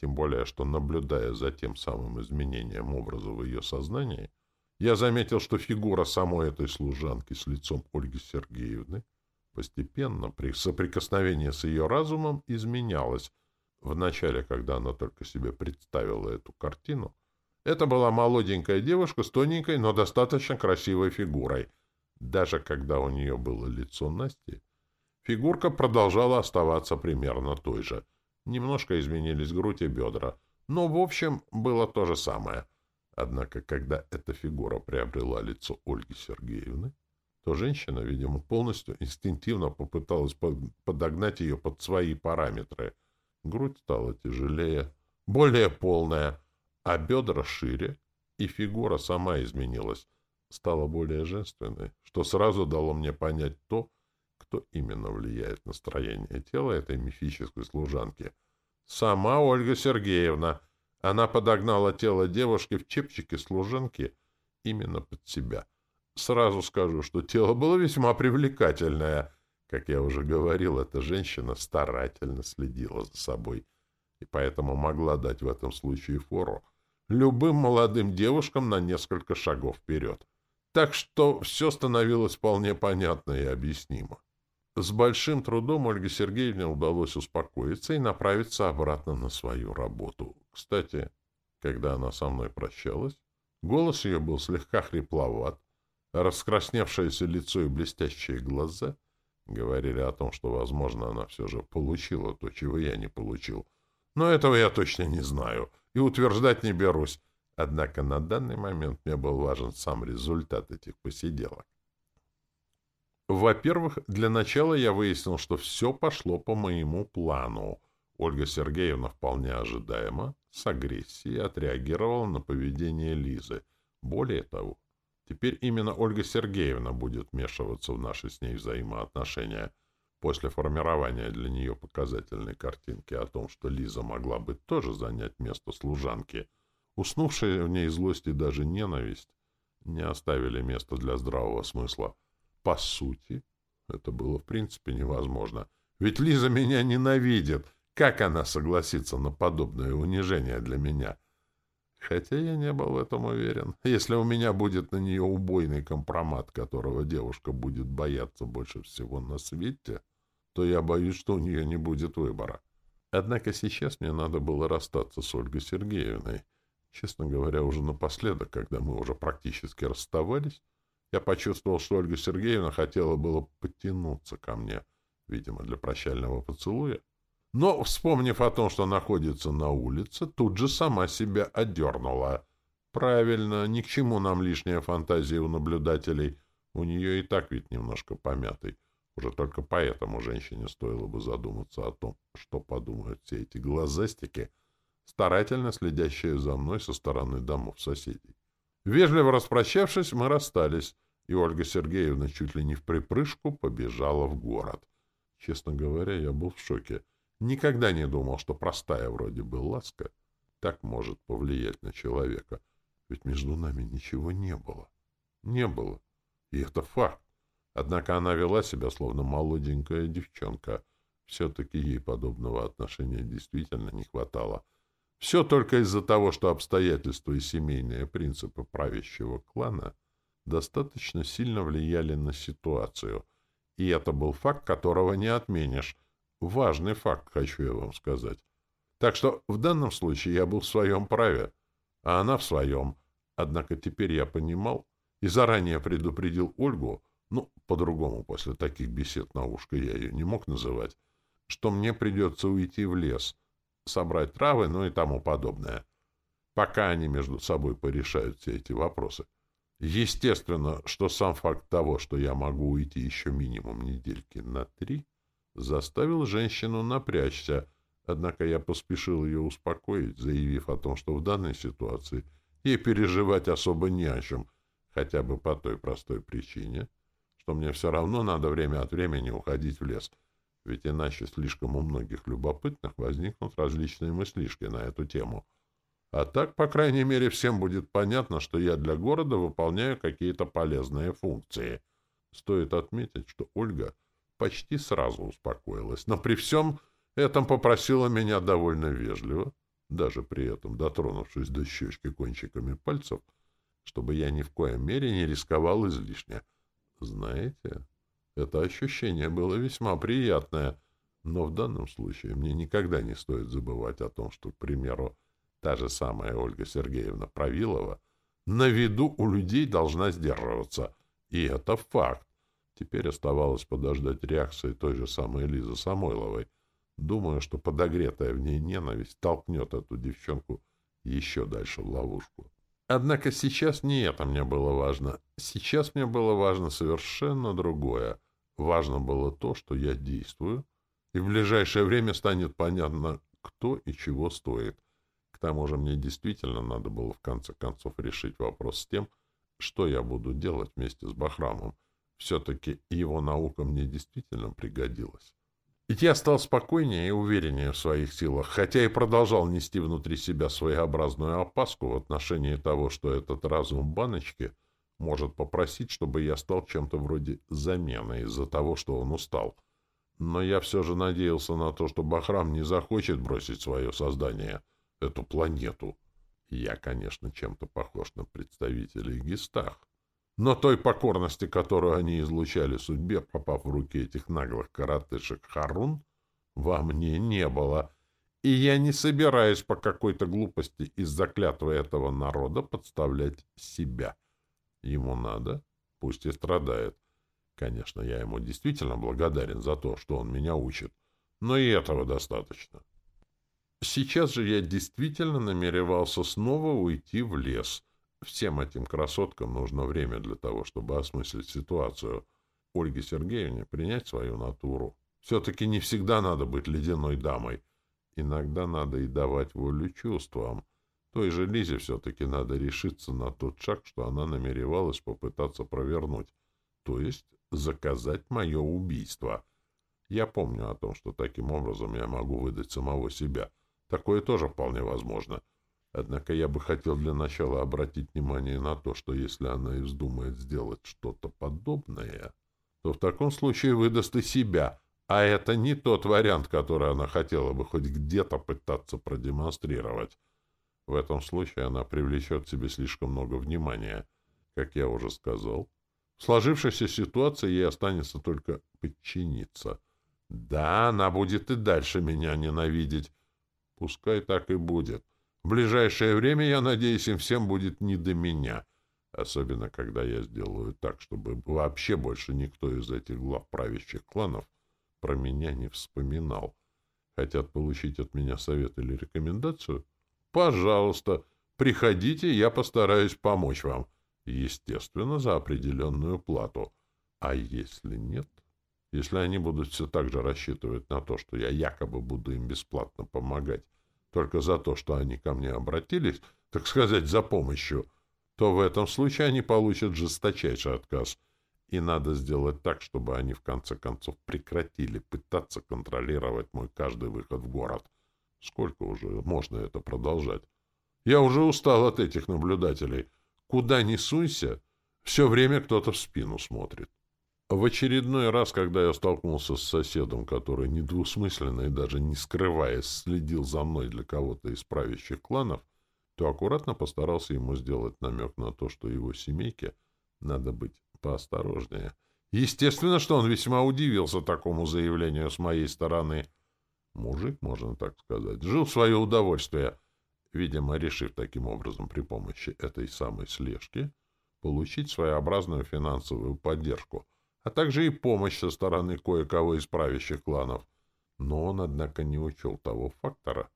Тем более, что, наблюдая за тем самым изменением образа в ее сознании, я заметил, что фигура самой этой служанки с лицом Ольги Сергеевны Постепенно, при соприкосновении с ее разумом, изменялась. Вначале, когда она только себе представила эту картину, это была молоденькая девушка с тоненькой, но достаточно красивой фигурой. Даже когда у нее было лицо Насти, фигурка продолжала оставаться примерно той же. Немножко изменились грудь и бедра, но, в общем, было то же самое. Однако, когда эта фигура приобрела лицо Ольги Сергеевны, то женщина, видимо, полностью инстинктивно попыталась подогнать ее под свои параметры. Грудь стала тяжелее, более полная, а бедра шире, и фигура сама изменилась, стала более женственной, что сразу дало мне понять то, кто именно влияет на строение тела этой мифической служанки. Сама Ольга Сергеевна. Она подогнала тело девушки в чепчике служанки именно под себя — Сразу скажу, что тело было весьма привлекательное. Как я уже говорил, эта женщина старательно следила за собой и поэтому могла дать в этом случае фору любым молодым девушкам на несколько шагов вперед. Так что все становилось вполне понятно и объяснимо. С большим трудом Ольге Сергеевне удалось успокоиться и направиться обратно на свою работу. Кстати, когда она со мной прощалась, голос ее был слегка хрипловат, Раскрасневшееся лицо и блестящие глаза говорили о том, что, возможно, она все же получила то, чего я не получил. Но этого я точно не знаю и утверждать не берусь. Однако на данный момент мне был важен сам результат этих посиделок. Во-первых, для начала я выяснил, что все пошло по моему плану. Ольга Сергеевна вполне ожидаемо, с агрессией отреагировала на поведение Лизы. Более того, Теперь именно Ольга Сергеевна будет вмешиваться в наши с ней взаимоотношения после формирования для нее показательной картинки о том, что Лиза могла бы тоже занять место служанки. Уснувшая в ней злость и даже ненависть не оставили места для здравого смысла. По сути, это было в принципе невозможно. Ведь Лиза меня ненавидит. Как она согласится на подобное унижение для меня? Хотя я не был в этом уверен. Если у меня будет на нее убойный компромат, которого девушка будет бояться больше всего на свете, то я боюсь, что у нее не будет выбора. Однако сейчас мне надо было расстаться с Ольгой Сергеевной. Честно говоря, уже напоследок, когда мы уже практически расставались, я почувствовал, что Ольга Сергеевна хотела было потянуться ко мне, видимо, для прощального поцелуя. Но, вспомнив о том, что находится на улице, тут же сама себя отдернула. Правильно, ни к чему нам лишняя фантазия у наблюдателей. У нее и так ведь немножко помятый. Уже только поэтому женщине стоило бы задуматься о том, что подумают все эти глазастики — старательно следящая за мной со стороны домов соседей. Вежливо распрощавшись, мы расстались, и Ольга Сергеевна чуть ли не в припрыжку побежала в город. Честно говоря, я был в шоке. Никогда не думал, что простая вроде бы ласка так может повлиять на человека. Ведь между нами ничего не было. Не было. И это факт. Однако она вела себя, словно молоденькая девчонка. Все-таки ей подобного отношения действительно не хватало — все только из-за того, что обстоятельства и семейные принципы правящего клана достаточно сильно влияли на ситуацию. И это был факт, которого не отменишь. Важный факт, хочу я вам сказать. Так что в данном случае я был в своем праве, а она в своем. Однако теперь я понимал и заранее предупредил Ольгу, ну, по-другому после таких бесед на ушко я ее не мог называть, что мне придется уйти в лес — собрать травы, ну и тому подобное. Пока они между собой порешают все эти вопросы. Естественно, что сам факт того, что я могу уйти еще минимум недельки на три, заставил женщину напрячься, однако я поспешил ее успокоить, заявив о том, что в данной ситуации ей переживать особо не о чем, хотя бы по той простой причине, что мне все равно надо время от времени уходить в лес — ведь иначе слишком у многих любопытных возникнут различные мыслишки на эту тему. А так, по крайней мере, всем будет понятно, что я для города выполняю какие-то полезные функции. Стоит отметить, что Ольга почти сразу успокоилась, но при всем этом попросила меня довольно вежливо, даже при этом дотронувшись до щечки кончиками пальцев, чтобы я ни в коем мере не рисковал излишне. Знаете... Это ощущение было весьма приятное, но в данном случае мне никогда не стоит забывать о том, что, к примеру, та же самая Ольга Сергеевна Правилова на виду у людей должна сдерживаться. И это факт. Теперь оставалось подождать реакции той же самой Лизы Самойловой. Думаю, что подогретая в ней ненависть толкнет эту девчонку еще дальше в ловушку. Однако сейчас не это мне было важно. Сейчас мне было важно совершенно другое — Важно было то, что я действую, и в ближайшее время станет понятно, кто и чего стоит. К тому же мне действительно надо было в конце концов решить вопрос с тем, что я буду делать вместе с Бахрамом. Все-таки его наука мне действительно пригодилась. Ведь я стал спокойнее и увереннее в своих силах, хотя и продолжал нести внутри себя своеобразную опаску в отношении того, что этот разум баночки — может попросить, чтобы я стал чем-то вроде замены из-за того, что он устал. Но я все же надеялся на то, что Бахрам не захочет бросить свое создание, эту планету. Я, конечно, чем-то похож на представителей Гистах. Но той покорности, которую они излучали судьбе, попав в руки этих наглых коротышек Харун, во мне не было. И я не собираюсь по какой-то глупости из-за клятвы этого народа подставлять себя. Ему надо, пусть и страдает. Конечно, я ему действительно благодарен за то, что он меня учит, но и этого достаточно. Сейчас же я действительно намеревался снова уйти в лес. Всем этим красоткам нужно время для того, чтобы осмыслить ситуацию. Ольге Сергеевне принять свою натуру. Все-таки не всегда надо быть ледяной дамой. Иногда надо и давать волю чувствам — Той же Лизе все-таки надо решиться на тот шаг, что она намеревалась попытаться провернуть, то есть заказать мое убийство. Я помню о том, что таким образом я могу выдать самого себя. Такое тоже вполне возможно. Однако я бы хотел для начала обратить внимание на то, что если она и вздумает сделать что-то подобное, то в таком случае выдаст и себя, а это не тот вариант, который она хотела бы хоть где-то пытаться продемонстрировать. В этом случае она привлечет к себе слишком много внимания. Как я уже сказал, в сложившейся ситуации ей останется только подчиниться. Да, она будет и дальше меня ненавидеть. Пускай так и будет. В ближайшее время, я надеюсь, им всем будет не до меня. Особенно, когда я сделаю так, чтобы вообще больше никто из этих глав правящих кланов про меня не вспоминал. Хотят получить от меня совет или рекомендацию — Пожалуйста, приходите, я постараюсь помочь вам. Естественно, за определенную плату. А если нет? Если они будут все так же рассчитывать на то, что я якобы буду им бесплатно помогать, только за то, что они ко мне обратились, так сказать, за помощью, то в этом случае они получат жесточайший отказ. И надо сделать так, чтобы они в конце концов прекратили пытаться контролировать мой каждый выход в город. Сколько уже можно это продолжать? Я уже устал от этих наблюдателей. Куда ни сунься, все время кто-то в спину смотрит. В очередной раз, когда я столкнулся с соседом, который недвусмысленно и даже не скрываясь следил за мной для кого-то из правящих кланов, то аккуратно постарался ему сделать намек на то, что его семейке надо быть поосторожнее. Естественно, что он весьма удивился такому заявлению с моей стороны — Мужик, можно так сказать, жил в свое удовольствие, видимо, решив таким образом при помощи этой самой слежки получить своеобразную финансовую поддержку, а также и помощь со стороны кое-кого из правящих кланов. Но он, однако, не учел того фактора,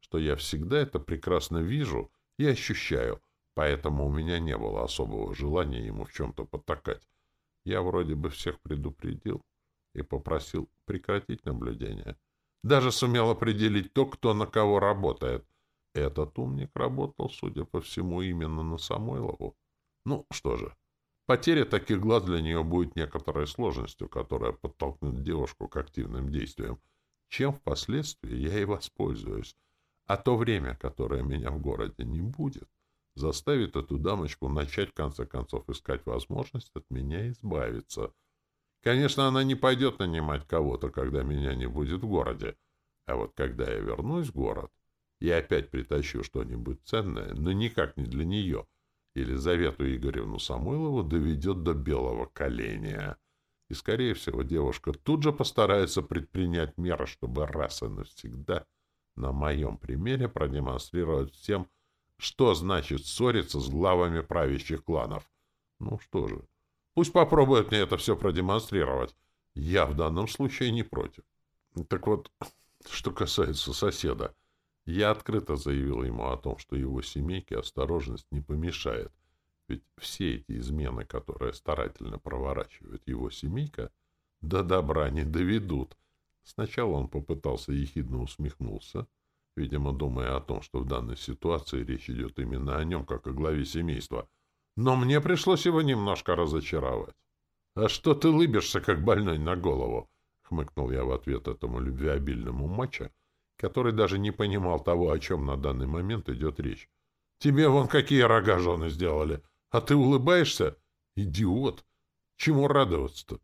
что я всегда это прекрасно вижу и ощущаю, поэтому у меня не было особого желания ему в чем-то потакать. Я вроде бы всех предупредил и попросил прекратить наблюдение — даже сумел определить то, кто на кого работает. Этот умник работал, судя по всему, именно на Самойлову. Ну, что же, потеря таких глаз для нее будет некоторой сложностью, которая подтолкнет девушку к активным действиям, чем впоследствии я и воспользуюсь. А то время, которое меня в городе не будет, заставит эту дамочку начать, в конце концов, искать возможность от меня избавиться — Конечно, она не пойдет нанимать кого-то, когда меня не будет в городе. А вот когда я вернусь в город, я опять притащу что-нибудь ценное, но никак не для нее. Елизавету Игоревну Самойлову доведет до белого коленя. И, скорее всего, девушка тут же постарается предпринять меры, чтобы раз и навсегда на моем примере продемонстрировать всем, что значит ссориться с главами правящих кланов. Ну что же, Пусть попробует мне это все продемонстрировать. Я в данном случае не против. Так вот, что касается соседа, я открыто заявил ему о том, что его семейке осторожность не помешает. Ведь все эти измены, которые старательно проворачивает его семейка, до добра не доведут. Сначала он попытался ехидно усмехнулся, видимо, думая о том, что в данной ситуации речь идет именно о нем, как о главе семейства — но мне пришлось его немножко разочаровать. — А что ты лыбишься, как больной на голову? — хмыкнул я в ответ этому любвеобильному мачо, который даже не понимал того, о чем на данный момент идет речь. — Тебе вон какие рога жены сделали, а ты улыбаешься? Идиот! Чему радоваться-то?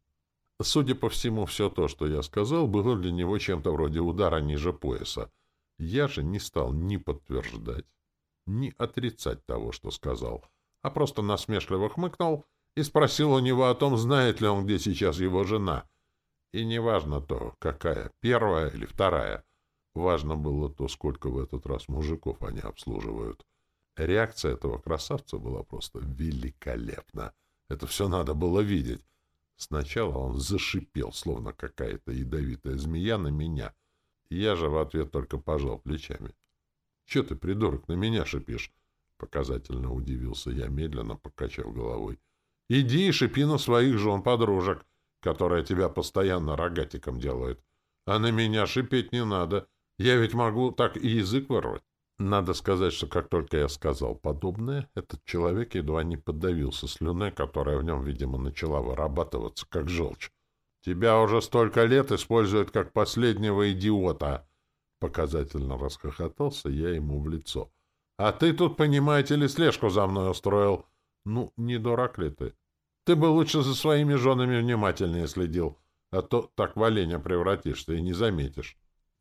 Судя по всему, все то, что я сказал, было для него чем-то вроде удара ниже пояса. Я же не стал ни подтверждать, ни отрицать того, что сказал — а просто насмешливо хмыкнул и спросил у него о том, знает ли он, где сейчас его жена. И неважно то, какая, первая или вторая. Важно было то, сколько в этот раз мужиков они обслуживают. Реакция этого красавца была просто великолепна. Это все надо было видеть. Сначала он зашипел, словно какая-то ядовитая змея на меня. Я же в ответ только пожал плечами. — Че ты, придурок, на меня шипишь? Показательно удивился я, медленно покачав головой. «Иди и шипи на своих жен-подружек, которые тебя постоянно рогатиком делают. А на меня шипеть не надо. Я ведь могу так и язык вырвать». Надо сказать, что как только я сказал подобное, этот человек едва не подавился слюной, которая в нем, видимо, начала вырабатываться, как желчь. «Тебя уже столько лет используют как последнего идиота!» Показательно расхохотался я ему в лицо. «А ты тут, понимаете ли, слежку за мной устроил? Ну, не дурак ли ты? Ты бы лучше за своими женами внимательнее следил, а то так в оленя превратишься и не заметишь».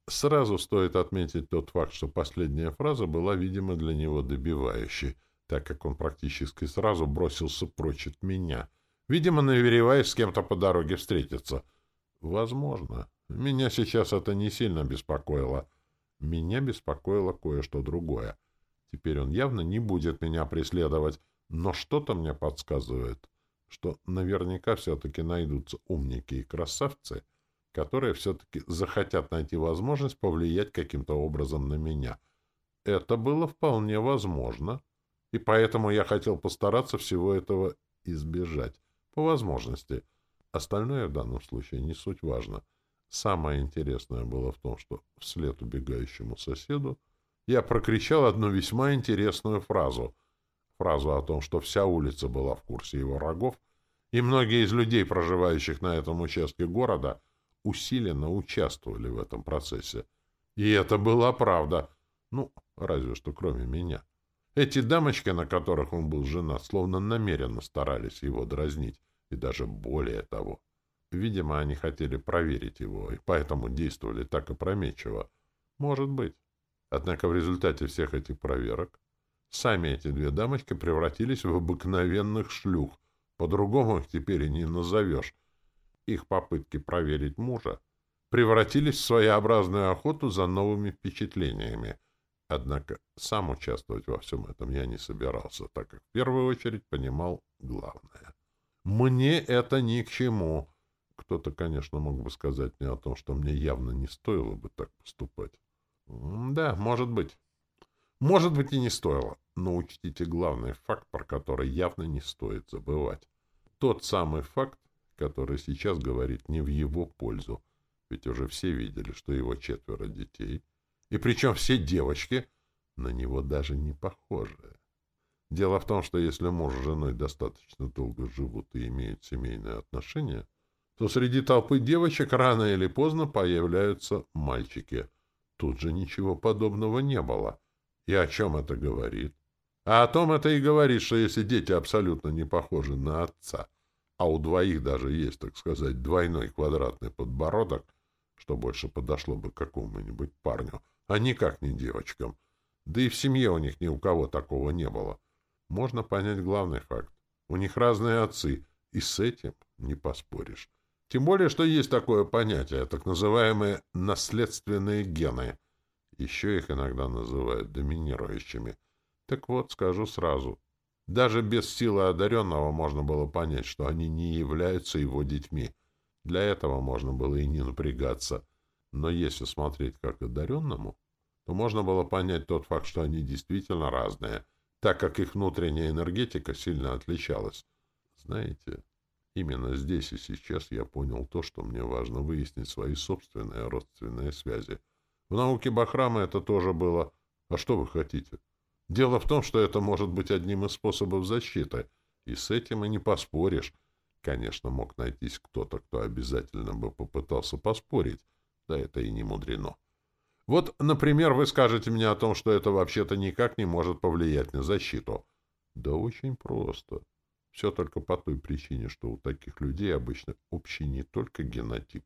Сразу стоит отметить тот факт, что последняя фраза была, видимо, для него добивающей, так как он практически сразу бросился прочь от меня, видимо, намереваясь с кем-то по дороге встретиться. Возможно. Меня сейчас это не сильно беспокоило. Меня беспокоило кое-что другое. Теперь он явно не будет меня преследовать, но что-то мне подсказывает, что наверняка все-таки найдутся умники и красавцы, которые все-таки захотят найти возможность повлиять каким-то образом на меня. Это было вполне возможно, и поэтому я хотел постараться всего этого избежать, по возможности. Остальное в данном случае не суть важно. Самое интересное было в том, что вслед убегающему соседу я прокричал одну весьма интересную фразу. Фразу о том, что вся улица была в курсе его рогов, и многие из людей, проживающих на этом участке города, усиленно участвовали в этом процессе. И это была правда. Ну, разве что кроме меня. Эти дамочки, на которых он был женат, словно намеренно старались его дразнить, и даже более того. Видимо, они хотели проверить его, и поэтому действовали так опрометчиво. Может быть. Однако в результате всех этих проверок сами эти две дамочки превратились в обыкновенных шлюх. По-другому их теперь и не назовешь. Их попытки проверить мужа превратились в своеобразную охоту за новыми впечатлениями. Однако сам участвовать во всем этом я не собирался, так как в первую очередь понимал главное. Мне это ни к чему. Кто-то, конечно, мог бы сказать мне о том, что мне явно не стоило бы так поступать. Да, может быть. Может быть и не стоило. Но учтите главный факт, про который явно не стоит забывать. Тот самый факт, который сейчас говорит не в его пользу. Ведь уже все видели, что его четверо детей, и причем все девочки, на него даже не похожи. Дело в том, что если муж с женой достаточно долго живут и имеют семейные отношения, то среди толпы девочек рано или поздно появляются мальчики. Тут же ничего подобного не было. И о чем это говорит? А о том это и говорит, что если дети абсолютно не похожи на отца, а у двоих даже есть, так сказать, двойной квадратный подбородок, что больше подошло бы какому-нибудь парню, а никак не девочкам. Да и в семье у них ни у кого такого не было. Можно понять главный факт. У них разные отцы, и с этим не поспоришь. Тем более, что есть такое понятие, так называемые наследственные гены. Еще их иногда называют доминирующими. Так вот, скажу сразу, даже без силы одаренного можно было понять, что они не являются его детьми. Для этого можно было и не напрягаться. Но если смотреть как одаренному, то можно было понять тот факт, что они действительно разные, так как их внутренняя энергетика сильно отличалась. Знаете, именно здесь и сейчас я понял то, что мне важно выяснить свои собственные родственные связи. В науке Бахрама это тоже было. А что вы хотите? Дело в том, что это может быть одним из способов защиты, и с этим и не поспоришь. Конечно, мог найтись кто-то, кто обязательно бы попытался поспорить, да это и не мудрено. Вот, например, вы скажете мне о том, что это вообще-то никак не может повлиять на защиту. Да очень просто. Все только по той причине, что у таких людей обычно общий не только генотип,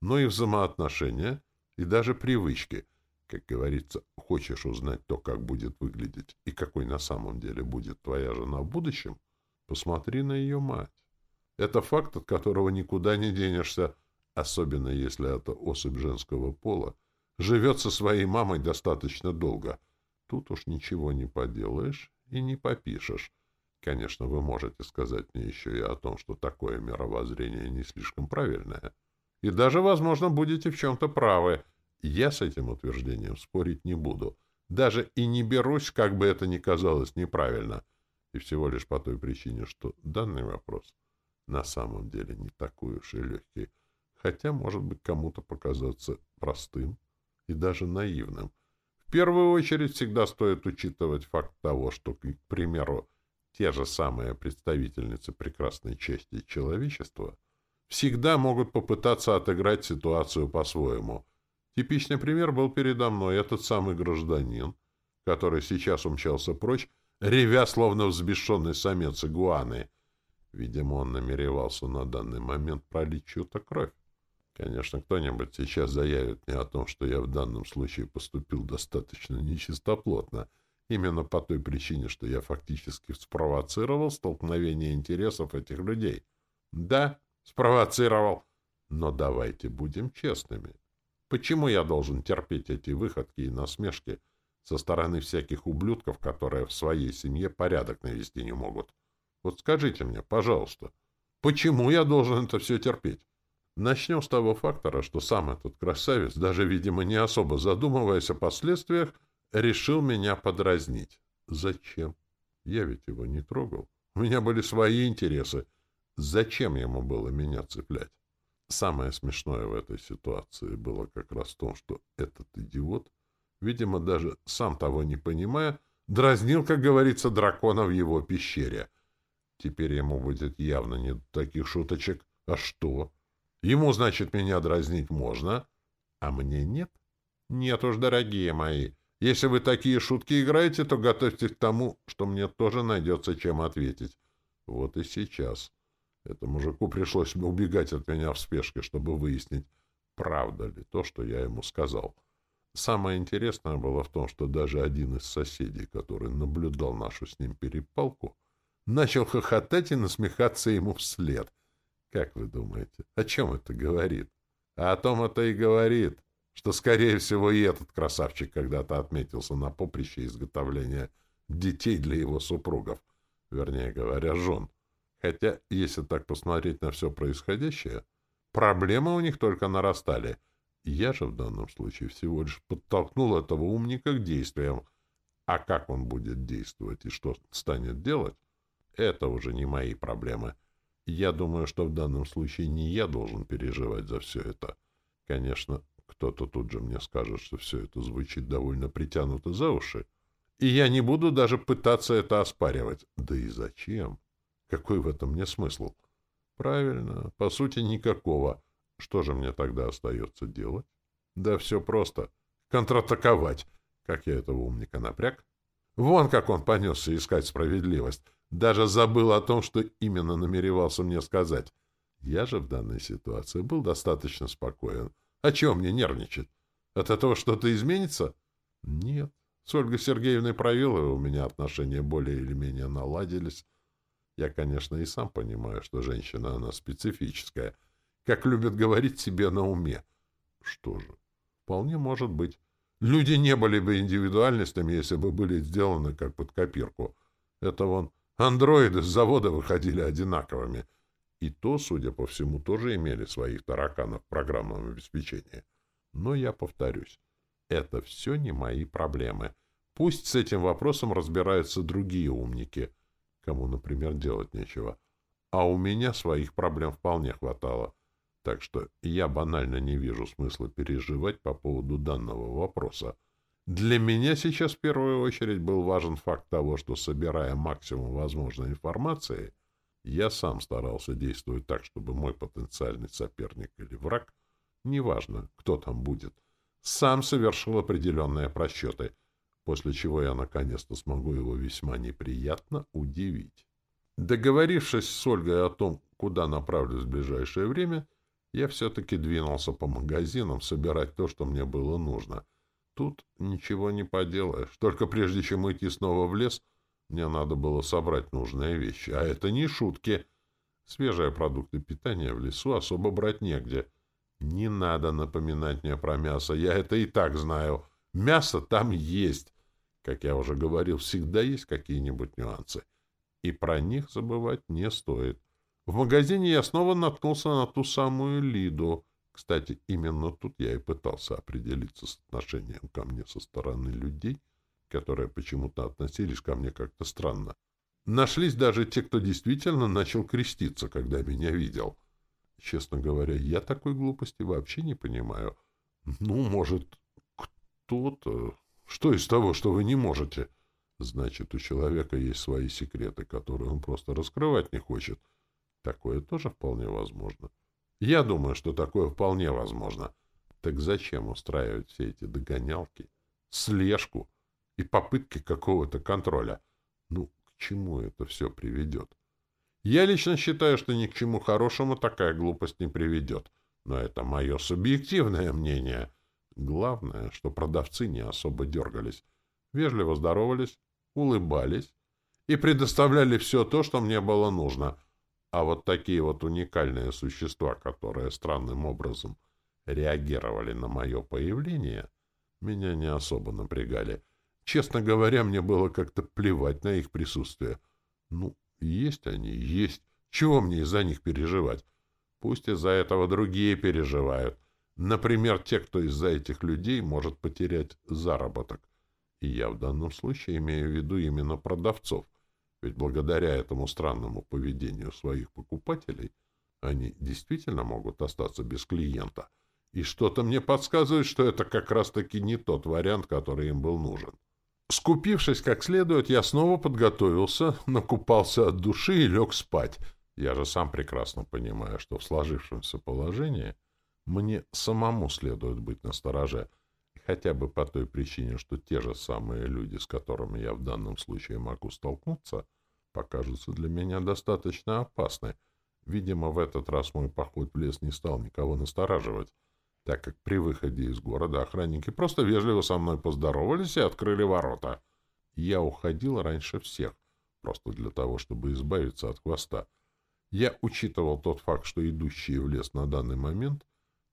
но и взаимоотношения, и даже привычки — как говорится, хочешь узнать то, как будет выглядеть и какой на самом деле будет твоя жена в будущем, посмотри на ее мать. Это факт, от которого никуда не денешься, особенно если это особь женского пола, живет со своей мамой достаточно долго. Тут уж ничего не поделаешь и не попишешь. Конечно, вы можете сказать мне еще и о том, что такое мировоззрение не слишком правильное. И даже, возможно, будете в чем-то правы — я с этим утверждением спорить не буду. Даже и не берусь, как бы это ни казалось неправильно. И всего лишь по той причине, что данный вопрос на самом деле не такой уж и легкий, хотя может быть кому-то показаться простым и даже наивным. В первую очередь всегда стоит учитывать факт того, что, к примеру, те же самые представительницы прекрасной части человечества всегда могут попытаться отыграть ситуацию по-своему. Типичный пример был передо мной этот самый гражданин, который сейчас умчался прочь, ревя, словно взбешенный самец игуаны. Видимо, он намеревался на данный момент пролить чью-то кровь. Конечно, кто-нибудь сейчас заявит мне о том, что я в данном случае поступил достаточно нечистоплотно, именно по той причине, что я фактически спровоцировал столкновение интересов этих людей. Да, спровоцировал. Но давайте будем честными. Почему я должен терпеть эти выходки и насмешки со стороны всяких ублюдков, которые в своей семье порядок навести не могут? Вот скажите мне, пожалуйста, почему я должен это все терпеть? Начнем с того фактора, что сам этот красавец, даже, видимо, не особо задумываясь о последствиях, решил меня подразнить. Зачем? Я ведь его не трогал. У меня были свои интересы. Зачем ему было меня цеплять? Самое смешное в этой ситуации было как раз в том, что этот идиот видимо, даже сам того не понимая, дразнил, как говорится, дракона в его пещере. Теперь ему будет явно не таких шуточек. А что? Ему, значит, меня дразнить можно, а мне нет? Нет уж, дорогие мои. Если вы такие шутки играете, то готовьтесь к тому, что мне тоже найдется чем ответить. Вот и сейчас. Этому мужику пришлось убегать от меня в спешке, чтобы выяснить, правда ли то, что я ему сказал. — Самое интересное было в том, что даже один из соседей, который наблюдал нашу с ним перепалку, начал хохотать и насмехаться ему вслед. Как вы думаете, о чем это говорит? А о том это и говорит, что, скорее всего, и этот красавчик когда-то отметился на поприще изготовления детей для его супругов, вернее говоря, жен. Хотя, если так посмотреть на все происходящее, проблемы у них только нарастали — я же в данном случае всего лишь подтолкнул этого умника к действиям. А как он будет действовать и что станет делать, это уже не мои проблемы. Я думаю, что в данном случае не я должен переживать за все это. Конечно, кто-то тут же мне скажет, что все это звучит довольно притянуто за уши. И я не буду даже пытаться это оспаривать. Да и зачем? Какой в этом мне смысл? Правильно, по сути, никакого. Что же мне тогда остается делать? Да все просто. Контратаковать. Как я этого умника напряг? Вон как он понесся искать справедливость. Даже забыл о том, что именно намеревался мне сказать. Я же в данной ситуации был достаточно спокоен. О чем мне нервничать? От этого что-то изменится? Нет. С Ольгой Сергеевной Правиловой у меня отношения более или менее наладились. Я, конечно, и сам понимаю, что женщина, она специфическая — как любят говорить себе на уме. Что же, вполне может быть. Люди не были бы индивидуальностями, если бы были сделаны как под копирку. Это вон андроиды с завода выходили одинаковыми. И то, судя по всему, тоже имели своих тараканов в программном обеспечении. Но я повторюсь, это все не мои проблемы. Пусть с этим вопросом разбираются другие умники, кому, например, делать нечего. А у меня своих проблем вполне хватало. Так что я банально не вижу смысла переживать по поводу данного вопроса. Для меня сейчас в первую очередь был важен факт того, что, собирая максимум возможной информации, я сам старался действовать так, чтобы мой потенциальный соперник или враг, неважно, кто там будет, сам совершил определенные просчеты, после чего я наконец-то смогу его весьма неприятно удивить. Договорившись с Ольгой о том, куда направлюсь в ближайшее время, я все-таки двинулся по магазинам собирать то, что мне было нужно. Тут ничего не поделаешь. Только прежде чем идти снова в лес, мне надо было собрать нужные вещи. А это не шутки. Свежие продукты питания в лесу особо брать негде. Не надо напоминать мне про мясо. Я это и так знаю. Мясо там есть. Как я уже говорил, всегда есть какие-нибудь нюансы. И про них забывать не стоит. В магазине я снова наткнулся на ту самую Лиду. Кстати, именно тут я и пытался определиться с отношением ко мне со стороны людей, которые почему-то относились ко мне как-то странно. Нашлись даже те, кто действительно начал креститься, когда меня видел. Честно говоря, я такой глупости вообще не понимаю. Ну, может, кто-то, Что из того, что вы не можете? Значит, у человека есть свои секреты, которые он просто раскрывать не хочет. Такое тоже вполне возможно. Я думаю, что такое вполне возможно. Так зачем устраивать все эти догонялки, слежку и попытки какого-то контроля? Ну, к чему это все приведет? Я лично считаю, что ни к чему хорошему такая глупость не приведет. Но это мое субъективное мнение. Главное, что продавцы не особо дергались. Вежливо здоровались, улыбались и предоставляли все то, что мне было нужно. А вот такие вот уникальные существа, которые странным образом реагировали на мое появление, меня не особо напрягали. Честно говоря, мне было как-то плевать на их присутствие. Ну, есть они, есть. Чего мне из-за них переживать? Пусть из-за этого другие переживают. Например, те, кто из-за этих людей может потерять заработок. И я в данном случае имею в виду именно продавцов. Ведь благодаря этому странному поведению своих покупателей они действительно могут остаться без клиента. И что-то мне подсказывает, что это как раз-таки не тот вариант, который им был нужен. Скупившись как следует, я снова подготовился, накупался от души и лег спать. Я же сам прекрасно понимаю, что в сложившемся положении мне самому следует быть настороже, хотя бы по той причине, что те же самые люди, с которыми я в данном случае могу столкнуться, покажутся для меня достаточно опасны. Видимо, в этот раз мой поход в лес не стал никого настораживать, так как при выходе из города охранники просто вежливо со мной поздоровались и открыли ворота. Я уходил раньше всех, просто для того, чтобы избавиться от хвоста. Я учитывал тот факт, что идущие в лес на данный момент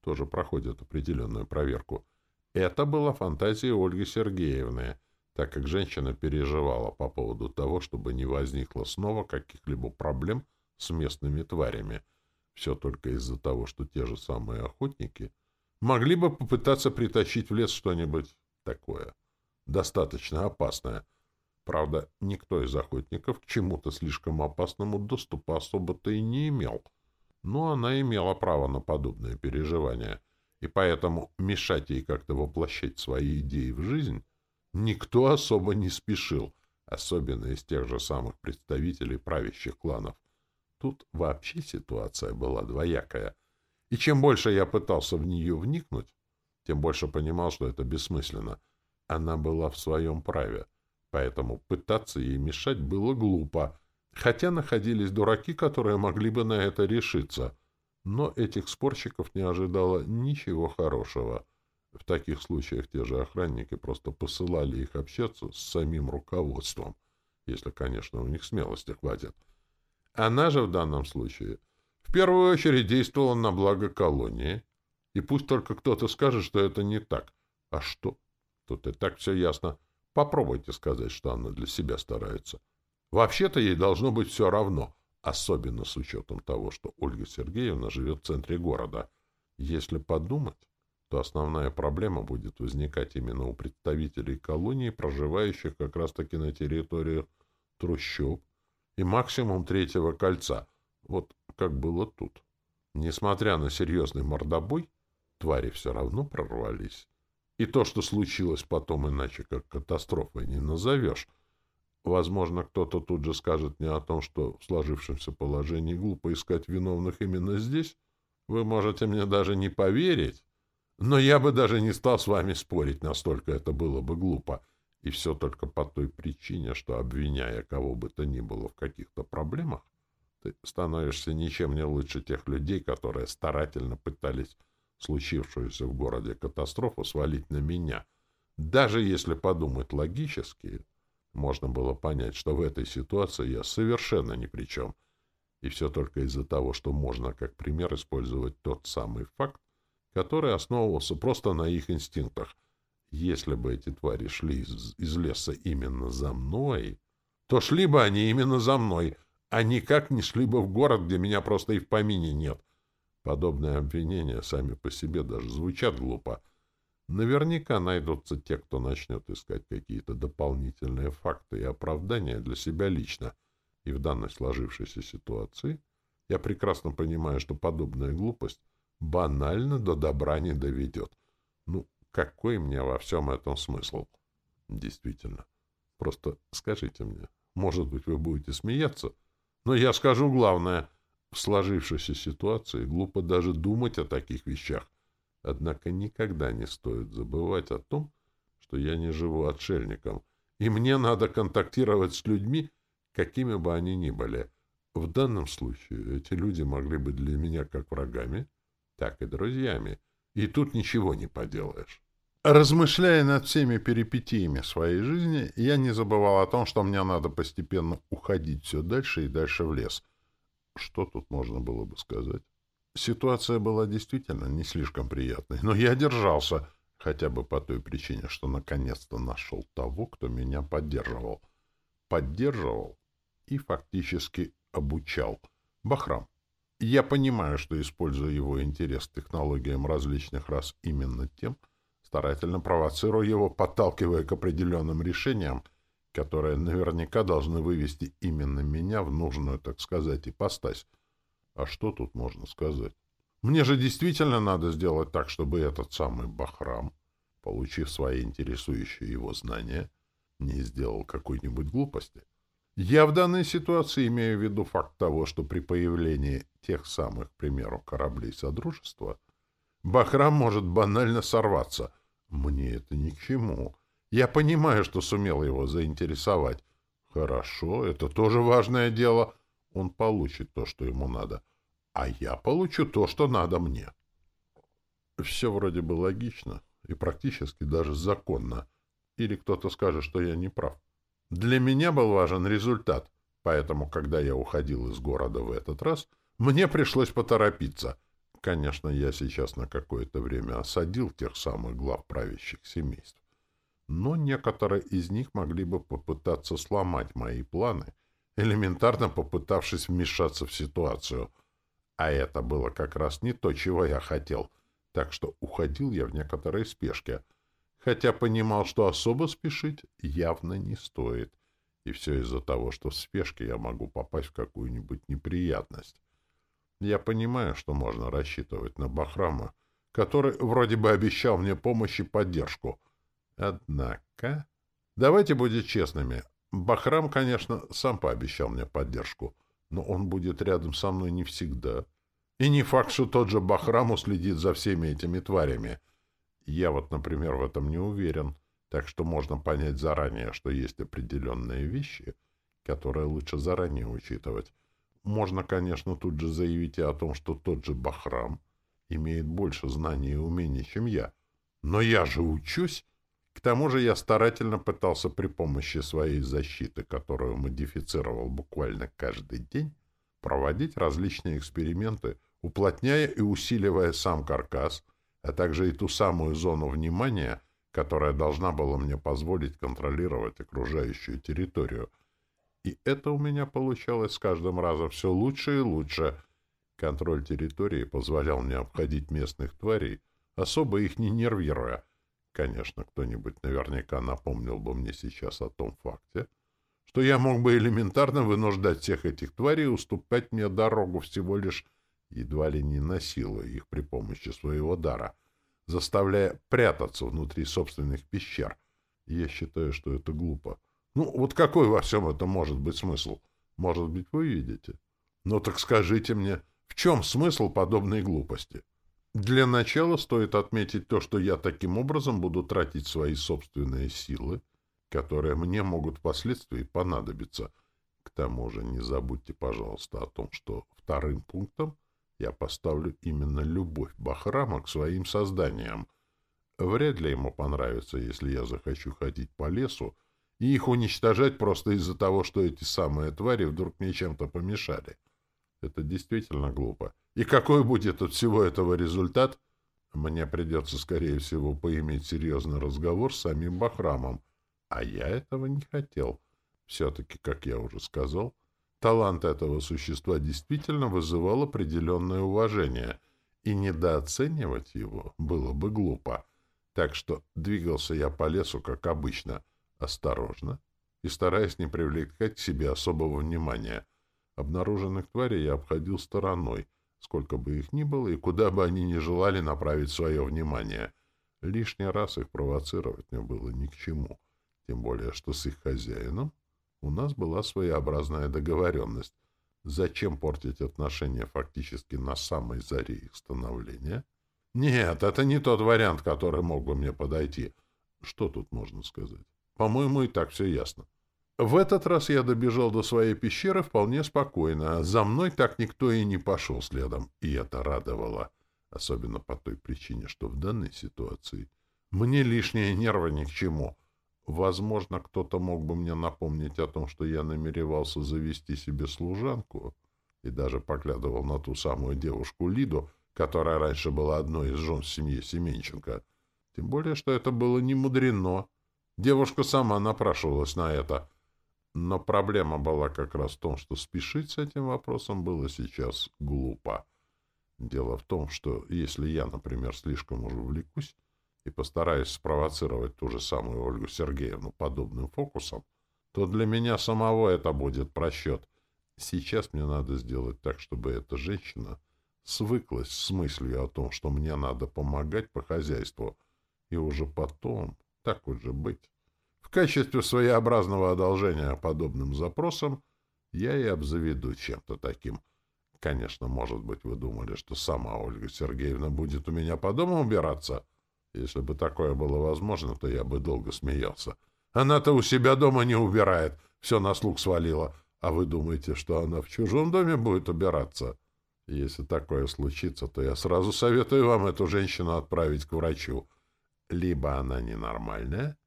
тоже проходят определенную проверку — это была фантазия Ольги Сергеевны, так как женщина переживала по поводу того, чтобы не возникло снова каких-либо проблем с местными тварями. Все только из-за того, что те же самые охотники могли бы попытаться притащить в лес что-нибудь такое, достаточно опасное. Правда, никто из охотников к чему-то слишком опасному доступа особо-то и не имел. Но она имела право на подобные переживания — и поэтому мешать ей как-то воплощать свои идеи в жизнь никто особо не спешил, особенно из тех же самых представителей правящих кланов. Тут вообще ситуация была двоякая. И чем больше я пытался в нее вникнуть, тем больше понимал, что это бессмысленно. Она была в своем праве, поэтому пытаться ей мешать было глупо, хотя находились дураки, которые могли бы на это решиться — но этих спорщиков не ожидало ничего хорошего. В таких случаях те же охранники просто посылали их общаться с самим руководством, если, конечно, у них смелости хватит. Она же в данном случае первую очередь действовала на благо колонии, и пусть только кто-то скажет, что это не так. А что? Тут и так все ясно. Попробуйте сказать, что она для себя старается. Вообще-то ей должно быть все равно — особенно с учетом того, что Ольга Сергеевна живет в центре города. Если подумать, то основная проблема будет возникать именно у представителей колонии, проживающих как раз-таки на территории трущоб и максимум третьего кольца, вот как было тут. Несмотря на серьезный мордобой, твари все равно прорвались. И то, что случилось потом, иначе как катастрофой не назовешь, Возможно, кто-то тут же скажет мне о том, что в сложившемся положении глупо искать виновных именно здесь. Вы можете мне даже не поверить, но я бы даже не стал с вами спорить, настолько это было бы глупо. И все только по той причине, что, обвиняя кого бы то ни было в каких-то проблемах, ты становишься ничем не лучше тех людей, которые старательно пытались случившуюся в городе катастрофу свалить на меня. Даже если подумать логически, можно было понять, что в этой ситуации я совершенно ни при чем. И все только из-за того, что можно как пример использовать тот самый факт, который основывался просто на их инстинктах. Если бы эти твари шли из, из леса именно за мной, то шли бы они именно за мной, а никак не шли бы в город, где меня просто и в помине нет. Подобные обвинения сами по себе даже звучат глупо — Наверняка найдутся те, кто начнет искать какие-то дополнительные факты и оправдания для себя лично. И в данной сложившейся ситуации я прекрасно понимаю, что подобная глупость банально до добра не доведет. Ну, какой мне во всем этом смысл? Действительно. Просто скажите мне, может быть, вы будете смеяться, но я скажу главное. В сложившейся ситуации глупо даже думать о таких вещах. Однако никогда не стоит забывать о том, что я не живу отшельником, и мне надо контактировать с людьми, какими бы они ни были. В данном случае эти люди могли быть для меня как врагами, так и друзьями, и тут ничего не поделаешь. Размышляя над всеми перипетиями своей жизни, я не забывал о том, что мне надо постепенно уходить все дальше и дальше в лес. Что тут можно было бы сказать? Ситуация была действительно не слишком приятной, но я держался, хотя бы по той причине, что наконец-то нашел того, кто меня поддерживал. Поддерживал и фактически обучал. Бахрам. Я понимаю, что использую его интерес к технологиям различных рас именно тем, что старательно провоцируя его, подталкивая к определенным решениям, которые наверняка должны вывести именно меня в нужную, так сказать, ипостась. А что тут можно сказать? Мне же действительно надо сделать так, чтобы этот самый Бахрам, получив свои интересующие его знания, не сделал какой-нибудь глупости. Я в данной ситуации имею в виду факт того, что при появлении тех самых, к примеру, кораблей Содружества — Бахрам может банально сорваться. Мне это ни к чему. Я понимаю, что сумел его заинтересовать. Хорошо, это тоже важное дело. Он получит то, что ему надо. А я получу то, что надо мне. Все вроде бы логично и практически даже законно. Или кто-то скажет, что я не прав. Для меня был важен результат, поэтому, когда я уходил из города в этот раз, мне пришлось поторопиться — Конечно, я сейчас на какое-то время осадил тех самых глав правящих семейств. Но некоторые из них могли бы попытаться сломать мои планы, элементарно попытавшись вмешаться в ситуацию. А это было как раз не то, чего я хотел. Так что уходил я в некоторой спешке, хотя понимал, что особо спешить явно не стоит. И все из-за того, что в спешке я могу попасть в какую-нибудь неприятность. Я понимаю, что можно рассчитывать на Бахрама, который вроде бы обещал мне помощь и поддержку. Однако... Давайте будем честными. Бахрам, конечно, сам пообещал мне поддержку, но он будет рядом со мной не всегда. И не факт, что тот же Бахрам уследит за всеми этими тварями. Я вот, например, в этом не уверен, так что можно понять заранее, что есть определенные вещи, которые лучше заранее учитывать. Можно, конечно, тут же заявить и о том, что тот же Бахрам имеет больше знаний и умений, чем я. Но я же учусь. К тому же я старательно пытался при помощи своей защиты, которую модифицировал буквально каждый день, проводить различные эксперименты, уплотняя и усиливая сам каркас, а также и ту самую зону внимания, которая должна была мне позволить контролировать окружающую территорию — и это у меня получалось с каждым разом все лучше и лучше. Контроль территории позволял мне обходить местных тварей, особо их не нервируя. Конечно, кто-нибудь наверняка напомнил бы мне сейчас о том факте, что я мог бы элементарно вынуждать всех этих тварей уступать мне дорогу всего лишь едва ли не насилуя их при помощи своего дара, заставляя прятаться внутри собственных пещер. Я считаю, что это глупо. Ну, вот какой во всем этом может быть смысл? Может быть, вы видите? Ну, так скажите мне, в чем смысл подобной глупости? Для начала стоит отметить то, что я таким образом буду тратить свои собственные силы, которые мне могут впоследствии понадобиться. К тому же не забудьте, пожалуйста, о том, что вторым пунктом я поставлю именно любовь Бахрама к своим созданиям. Вряд ли ему понравится, если я захочу ходить по лесу, и их уничтожать просто из-за того, что эти самые твари вдруг мне чем-то помешали. Это действительно глупо. И какой будет от всего этого результат? Мне придется, скорее всего, поиметь серьезный разговор с самим Бахрамом. А я этого не хотел. Все-таки, как я уже сказал, талант этого существа действительно вызывал определенное уважение, и недооценивать его было бы глупо. Так что двигался я по лесу, как обычно — осторожно и стараясь не привлекать к себе особого внимания. Обнаруженных тварей я обходил стороной, сколько бы их ни было и куда бы они ни желали направить свое внимание. Лишний раз их провоцировать мне было ни к чему. Тем более, что с их хозяином у нас была своеобразная договоренность. Зачем портить отношения фактически на самой заре их становления? Нет, это не тот вариант, который мог бы мне подойти. Что тут можно сказать? По-моему, и так все ясно. В этот раз я добежал до своей пещеры вполне спокойно. За мной так никто и не пошел следом, и это радовало. Особенно по той причине, что в данной ситуации мне лишние нервы ни к чему. Возможно, кто-то мог бы мне напомнить о том, что я намеревался завести себе служанку, и даже поглядывал на ту самую девушку Лиду, которая раньше была одной из жен семьи Семенченко. Тем более, что это было не мудрено. Девушка сама напрашивалась на это — но проблема была как раз в том, что спешить с этим вопросом было сейчас глупо. Дело в том, что если я, например, слишком уже увлекусь и постараюсь спровоцировать ту же самую Ольгу Сергеевну подобным фокусом, то для меня самого это будет просчет. Сейчас мне надо сделать так, чтобы эта женщина свыклась с мыслью о том, что мне надо помогать по хозяйству, и уже потом, так вот же быть, в качестве своеобразного одолжения подобным запросам я и обзаведу чем-то таким. Конечно, может быть, вы думали, что сама Ольга Сергеевна будет у меня по дому убираться? Если бы такое было возможно, то я бы долго смеялся. Она-то у себя дома не убирает, все на слуг свалила. А вы думаете, что она в чужом доме будет убираться? Если такое случится, то я сразу советую вам эту женщину отправить к врачу. Либо она ненормальная,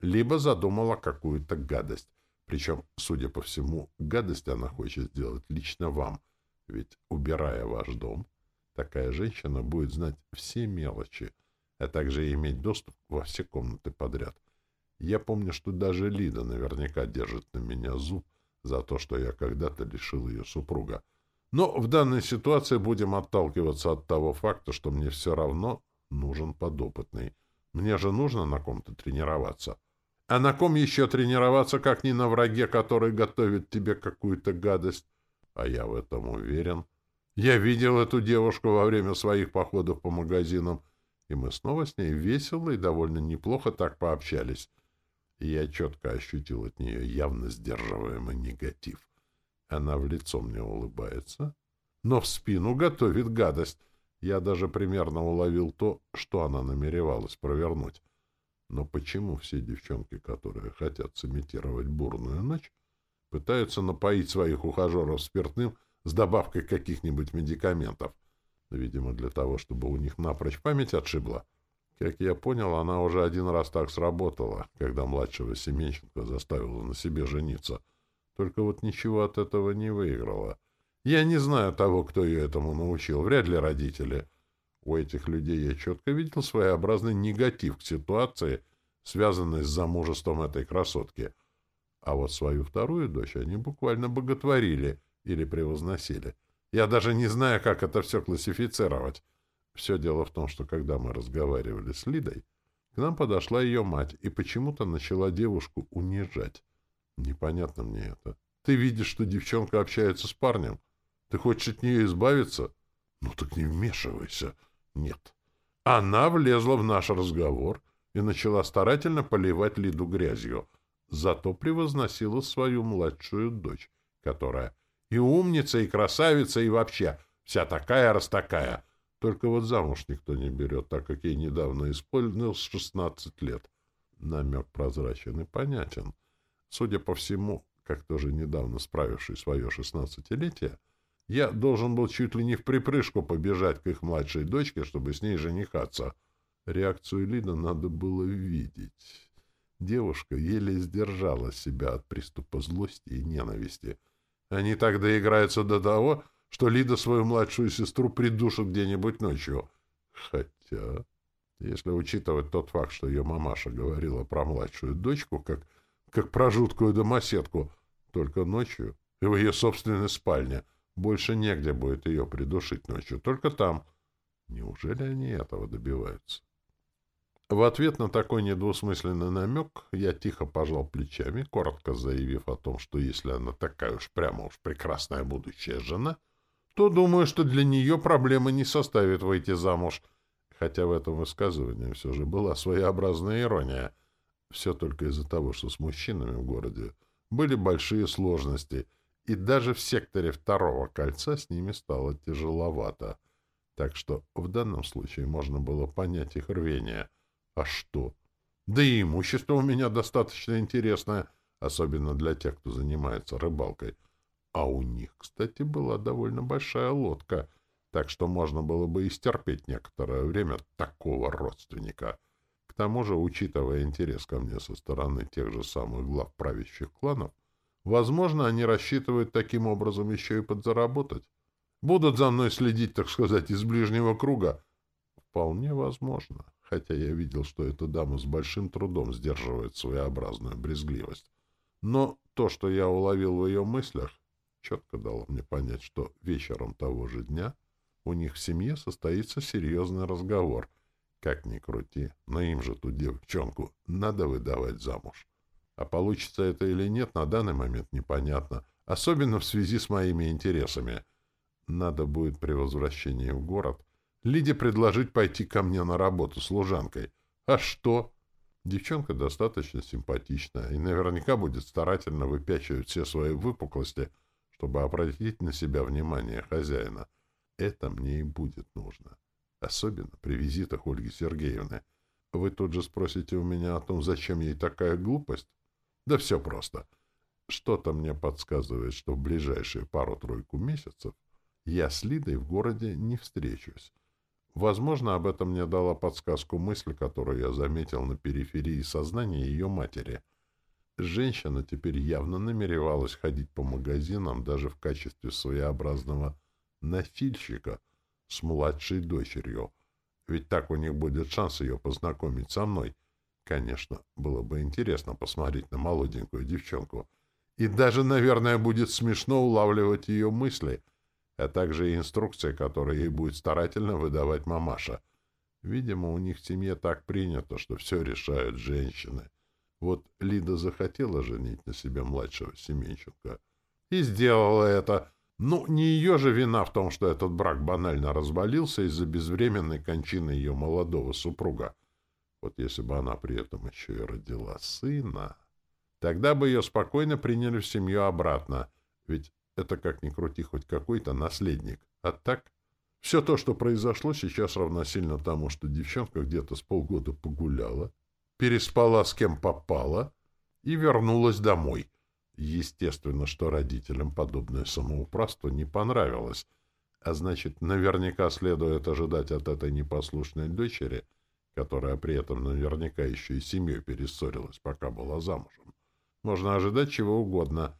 либо задумала какую-то гадость. Причем, судя по всему, гадость она хочет сделать лично вам. Ведь, убирая ваш дом, такая женщина будет знать все мелочи, а также иметь доступ во все комнаты подряд. Я помню, что даже Лида наверняка держит на меня зуб за то, что я когда-то лишил ее супруга. Но в данной ситуации будем отталкиваться от того факта, что мне все равно нужен подопытный. Мне же нужно на ком-то тренироваться. А на ком еще тренироваться, как не на враге, который готовит тебе какую-то гадость? А я в этом уверен. Я видел эту девушку во время своих походов по магазинам, и мы снова с ней весело и довольно неплохо так пообщались. И я четко ощутил от нее явно сдерживаемый негатив. Она в лицо мне улыбается, но в спину готовит гадость. Я даже примерно уловил то, что она намеревалась провернуть. Но почему все девчонки, которые хотят сымитировать бурную ночь, пытаются напоить своих ухажеров спиртным с добавкой каких-нибудь медикаментов? Видимо, для того, чтобы у них напрочь память отшибла. Как я понял, она уже один раз так сработала, когда младшего Семенченко заставила на себе жениться. Только вот ничего от этого не выиграла. Я не знаю того, кто ее этому научил. Вряд ли родители. У этих людей я четко видел своеобразный негатив к ситуации, связанной с замужеством этой красотки. А вот свою вторую дочь они буквально боготворили или превозносили. Я даже не знаю, как это все классифицировать. Все дело в том, что когда мы разговаривали с Лидой, к нам подошла ее мать и почему-то начала девушку унижать. Непонятно мне это. Ты видишь, что девчонка общается с парнем. Ты хочешь от нее избавиться? Ну так не вмешивайся. Нет. Она влезла в наш разговор и начала старательно поливать Лиду грязью, зато превозносила свою младшую дочь, которая и умница, и красавица, и вообще вся такая раз такая. Только вот замуж никто не берет, так как ей недавно исполнилось шестнадцать лет. Намек прозрачен и понятен. Судя по всему, как тоже недавно справивший свое шестнадцатилетие, я должен был чуть ли не в припрыжку побежать к их младшей дочке, чтобы с ней женихаться. Реакцию Лида надо было видеть. Девушка еле сдержала себя от приступа злости и ненависти. Они так доиграются до того, что Лида свою младшую сестру придушит где-нибудь ночью. Хотя, если учитывать тот факт, что ее мамаша говорила про младшую дочку, как, как про жуткую домоседку, только ночью и в ее собственной спальне — больше негде будет ее придушить ночью, только там. Неужели они этого добиваются? В ответ на такой недвусмысленный намек я тихо пожал плечами, коротко заявив о том, что если она такая уж прямо уж прекрасная будущая жена, то думаю, что для нее проблемы не составит выйти замуж, хотя в этом высказывании все же была своеобразная ирония. Все только из-за того, что с мужчинами в городе были большие сложности, и даже в секторе второго кольца с ними стало тяжеловато. Так что в данном случае можно было понять их рвение. А что? Да и имущество у меня достаточно интересное, особенно для тех, кто занимается рыбалкой. А у них, кстати, была довольно большая лодка, так что можно было бы и стерпеть некоторое время такого родственника. К тому же, учитывая интерес ко мне со стороны тех же самых глав правящих кланов, возможно, они рассчитывают таким образом еще и подзаработать. Будут за мной следить, так сказать, из ближнего круга? Вполне возможно, хотя я видел, что эта дама с большим трудом сдерживает своеобразную брезгливость. Но то, что я уловил в ее мыслях, четко дало мне понять, что вечером того же дня у них в семье состоится серьезный разговор. Как ни крути, но им же ту девчонку надо выдавать замуж. А получится это или нет, на данный момент непонятно, особенно в связи с моими интересами. Надо будет при возвращении в город Лиде предложить пойти ко мне на работу служанкой. А что? Девчонка достаточно симпатичная и наверняка будет старательно выпячивать все свои выпуклости, чтобы обратить на себя внимание хозяина. Это мне и будет нужно. Особенно при визитах Ольги Сергеевны. Вы тут же спросите у меня о том, зачем ей такая глупость? Да все просто. Что-то мне подсказывает, что в ближайшие пару-тройку месяцев я с Лидой в городе не встречусь. Возможно, об этом мне дала подсказку мысль, которую я заметил на периферии сознания ее матери. Женщина теперь явно намеревалась ходить по магазинам даже в качестве своеобразного носильщика с младшей дочерью. Ведь так у них будет шанс ее познакомить со мной. Конечно, было бы интересно посмотреть на молоденькую девчонку. И даже, наверное, будет смешно улавливать ее мысли, а также и инструкции, которые ей будет старательно выдавать мамаша. Видимо, у них в семье так принято, что все решают женщины. Вот Лида захотела женить на себе младшего Семенченко. И сделала это. Ну, не ее же вина в том, что этот брак банально развалился из-за безвременной кончины ее молодого супруга. Вот если бы она при этом еще и родила сына, тогда бы ее спокойно приняли в семью обратно, ведь это, как ни крути, хоть какой-то наследник. А так, все то, что произошло, сейчас равносильно тому, что девчонка где-то с полгода погуляла, переспала с кем попала и вернулась домой — Естественно, что родителям подобное самоуправство не понравилось, а значит, наверняка следует ожидать от этой непослушной дочери, которая при этом наверняка еще и семьей перессорилась, пока была замужем. Можно ожидать чего угодно,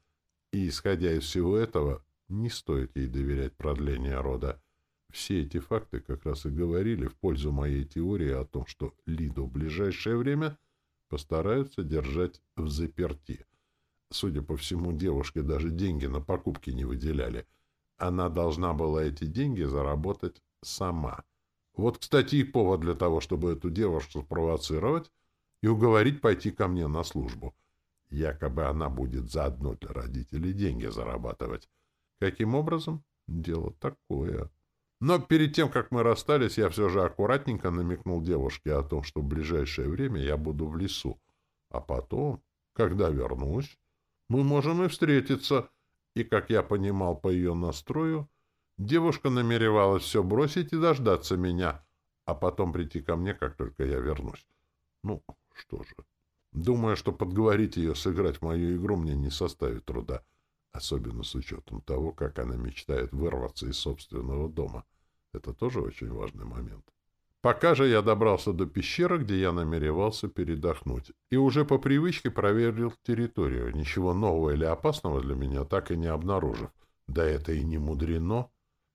и, исходя из всего этого, не стоит ей доверять продление рода. Все эти факты как раз и говорили в пользу моей теории о том, что Лиду в ближайшее время постараются держать в заперти — Судя по всему, девушке даже деньги на покупки не выделяли. Она должна была эти деньги заработать сама. Вот, кстати, и повод для того, чтобы эту девушку спровоцировать и уговорить пойти ко мне на службу. Якобы она будет заодно для родителей деньги зарабатывать. Каким образом? Дело такое. Но перед тем, как мы расстались, я все же аккуратненько намекнул девушке о том, что в ближайшее время я буду в лесу. А потом, когда вернусь, мы можем и встретиться. И, как я понимал по ее настрою, девушка намеревалась все бросить и дождаться меня, а потом прийти ко мне, как только я вернусь. Ну, что же. Думаю, что подговорить ее сыграть в мою игру мне не составит труда, особенно с учетом того, как она мечтает вырваться из собственного дома. Это тоже очень важный момент. Пока же я добрался до пещеры, где я намеревался передохнуть, и уже по привычке проверил территорию, ничего нового или опасного для меня так и не обнаружив. Да это и не мудрено.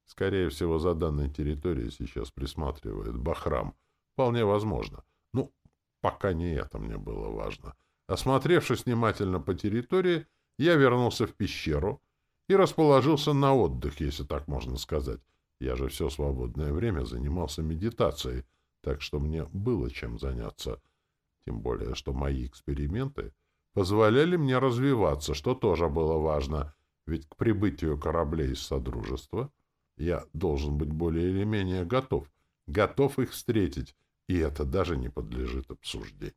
Скорее всего, за данной территорией сейчас присматривает Бахрам. Вполне возможно. Ну, пока не это мне было важно. Осмотревшись внимательно по территории, я вернулся в пещеру и расположился на отдых, если так можно сказать. Я же все свободное время занимался медитацией, так что мне было чем заняться. Тем более, что мои эксперименты позволяли мне развиваться, что тоже было важно, ведь к прибытию кораблей из Содружества я должен быть более или менее готов, готов их встретить, и это даже не подлежит обсуждению.